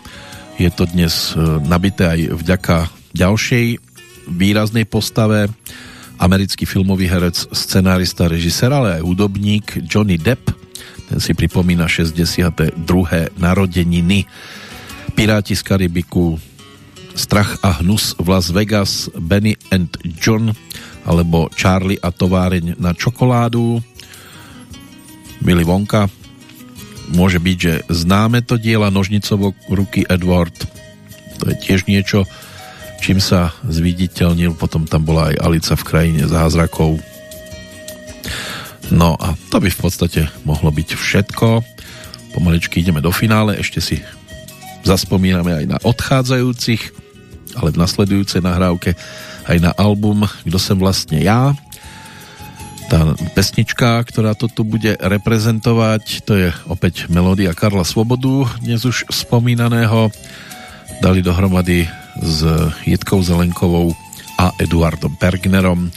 je to dnes e, nabité aj vďaka ďalšej výraznej postave americký filmový herec, scenárista, režisér, ale aj hudobník Johnny Depp. Ten si pripomína 62. narodeniny. Piráti z Karibiku, Strach a hnus v Las Vegas, Benny and John alebo Charlie a továreň na čokoládu. Willy Wonka. Môže byť, že známe to diela nožnicovo ruky Edward. To je tiež niečo, čím sa zviditeľnil. Potom tam bola aj Alica v krajine zázrakov. No a to by v podstate mohlo byť všetko. Pomaličky ideme do finále, ešte si zaspomíname aj na odchádzajúcich ale v nasledujúcej nahrávke aj na album Kdo som vlastne ja. Tá pesnička, ktorá to tu bude reprezentovať, to je opäť melódia Karla Svobodu, dnes už spomínaného. Dali dohromady s Jitkou Zelenkovou a Eduardom Pergnerom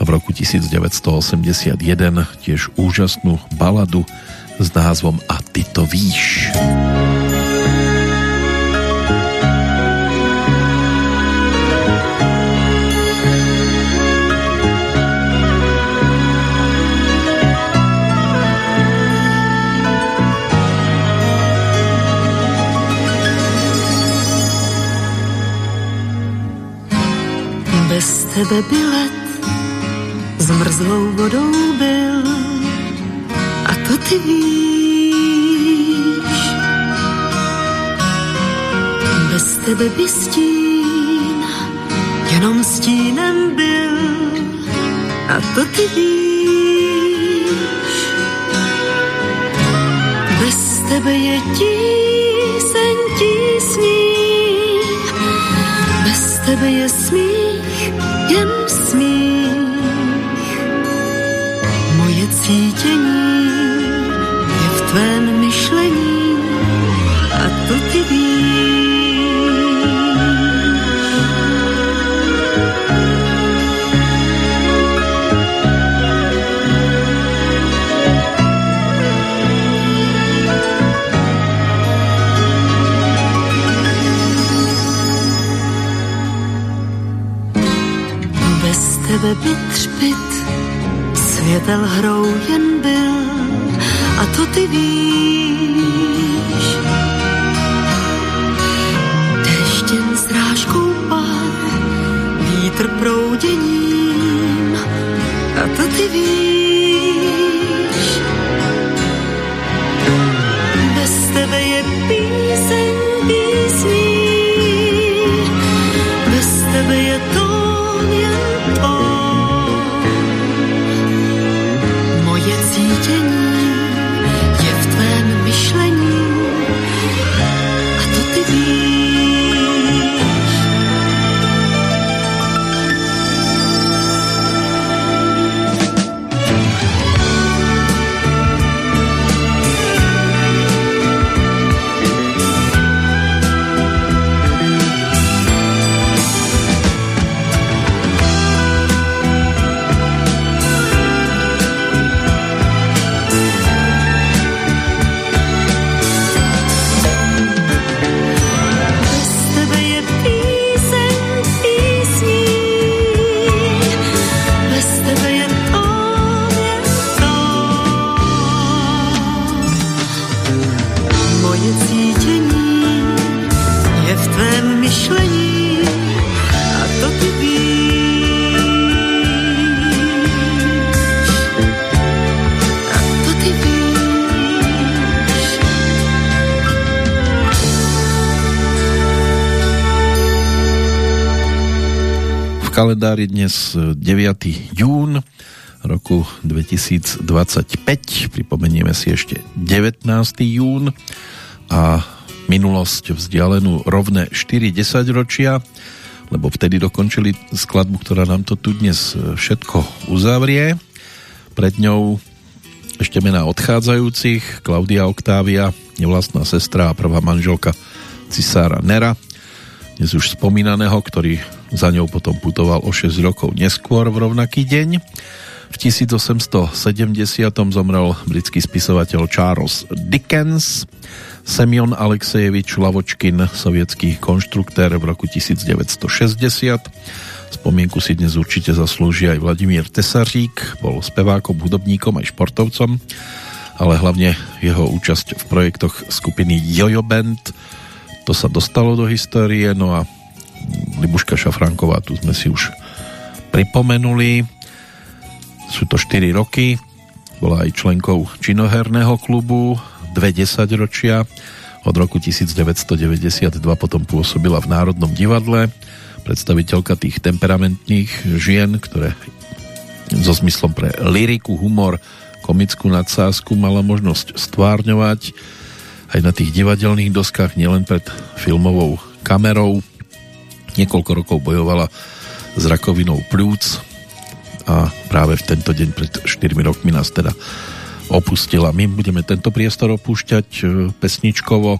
v roku 1981 tiež úžasnú baladu s názvom A ty to víš. Tebe bilet zmrzlou vodou byl a to ty víš. Bez tebe by stín jenom stínem byl a to ty víš. Bez tebe je tíseň tísní, bez tebe je smích tebe by třpit, světel hrou jen byl a to ty víš. Deštěn rážkou pár, vítr prouděním a to ty víš. Bez tebe kalendári dnes 9. jún roku 2025. Pripomenieme si ešte 19. jún a minulosť vzdialenú rovné 4 10 ročia, lebo vtedy dokončili skladbu, ktorá nám to tu dnes všetko uzavrie. Pred ňou ešte mená odchádzajúcich, Klaudia Oktávia, nevlastná sestra a prvá manželka cisára Nera, dnes už spomínaného, ktorý za ňou potom putoval o 6 rokov neskôr v rovnaký deň. V 1870 zomrel britský spisovateľ Charles Dickens, Semyon Alexejevič Lavočkin, sovietský konštruktér v roku 1960. Spomienku si dnes určite zaslúži aj Vladimír Tesařík, bol spevákom, hudobníkom aj športovcom, ale hlavne jeho účasť v projektoch skupiny Jojo Band, to sa dostalo do histórie, no a Libuška Šafranková, tu sme si už pripomenuli. Sú to 4 roky, bola aj členkou činoherného klubu, dve desaťročia. Od roku 1992 potom pôsobila v Národnom divadle, predstaviteľka tých temperamentných žien, ktoré so zmyslom pre liriku, humor, komickú nadsázku mala možnosť stvárňovať aj na tých divadelných doskách, nielen pred filmovou kamerou. Niekoľko rokov bojovala s rakovinou plúc a práve v tento deň pred 4 rokmi nás teda opustila. My budeme tento priestor opúšťať e, pesničkovo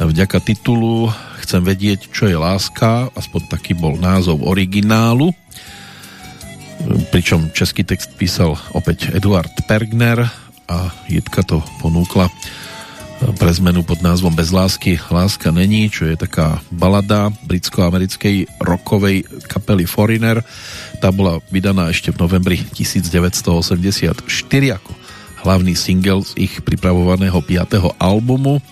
vďaka titulu Chcem vedieť, čo je láska, aspoň taký bol názov originálu, pričom český text písal opäť Eduard Pergner a Jitka to ponúkla pre zmenu pod názvom Bez lásky láska není, čo je taká balada britsko-americkej rockovej kapely Foreigner. Tá bola vydaná ešte v novembri 1984 ako hlavný single z ich pripravovaného 5. albumu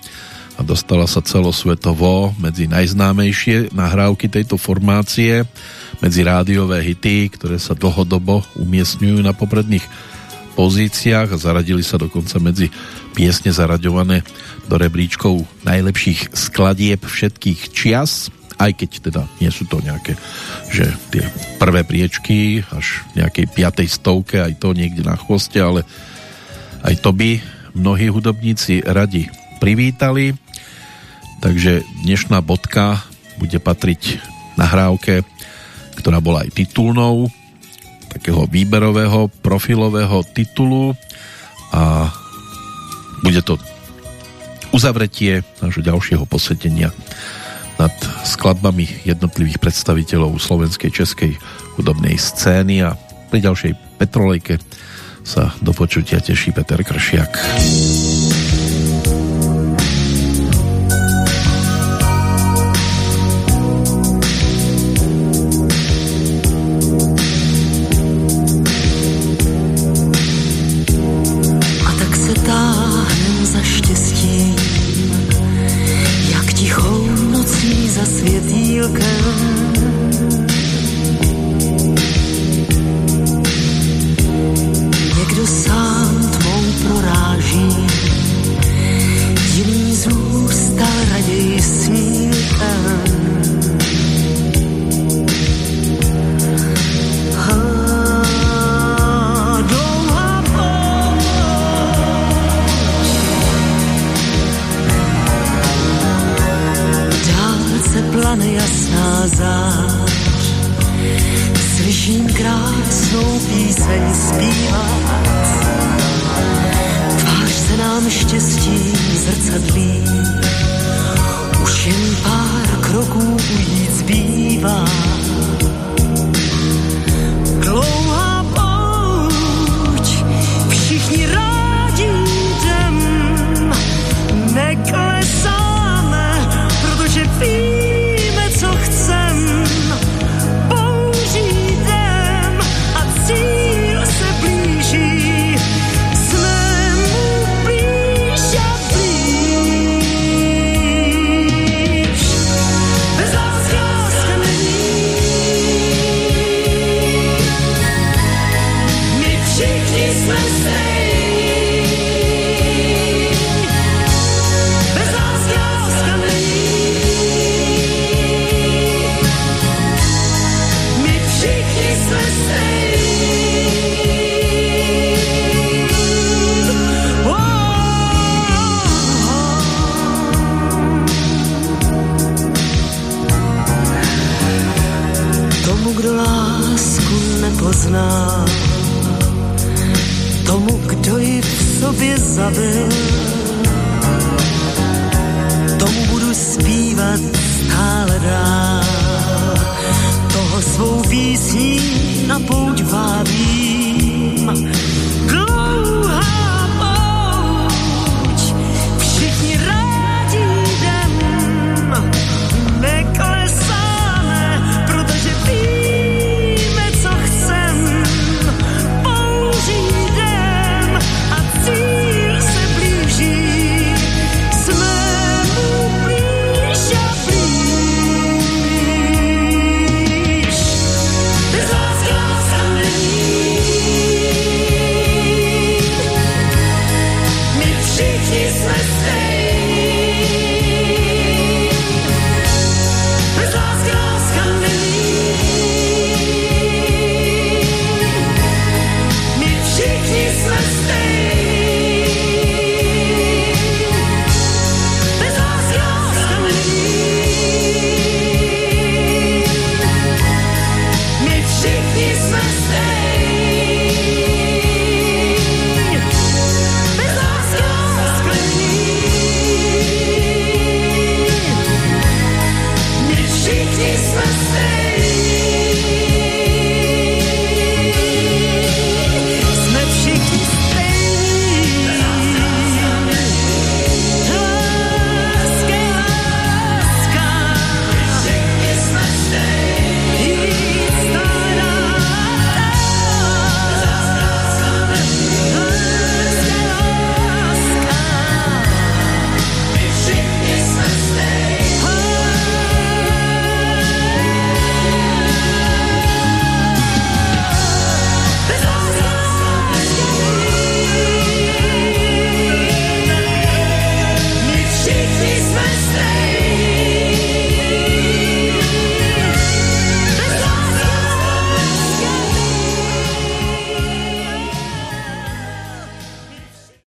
a dostala sa celosvetovo medzi najznámejšie nahrávky tejto formácie, medzi rádiové hity, ktoré sa dlhodobo umiestňujú na popredných pozíciách a zaradili sa dokonca medzi piesne zaraďované do rebríčkov najlepších skladieb všetkých čias, aj keď teda nie sú to nejaké, že tie prvé priečky až nejakej piatej stovke, aj to niekde na chvoste, ale aj to by mnohí hudobníci radi privítali. Takže dnešná bodka bude patriť nahrávke, ktorá bola aj titulnou takého výberového profilového titulu a bude to uzavretie nášho ďalšieho posvetenia nad skladbami jednotlivých predstaviteľov slovenskej českej hudobnej scény a pri ďalšej Petrolejke sa do počutia teší Peter Kršiak.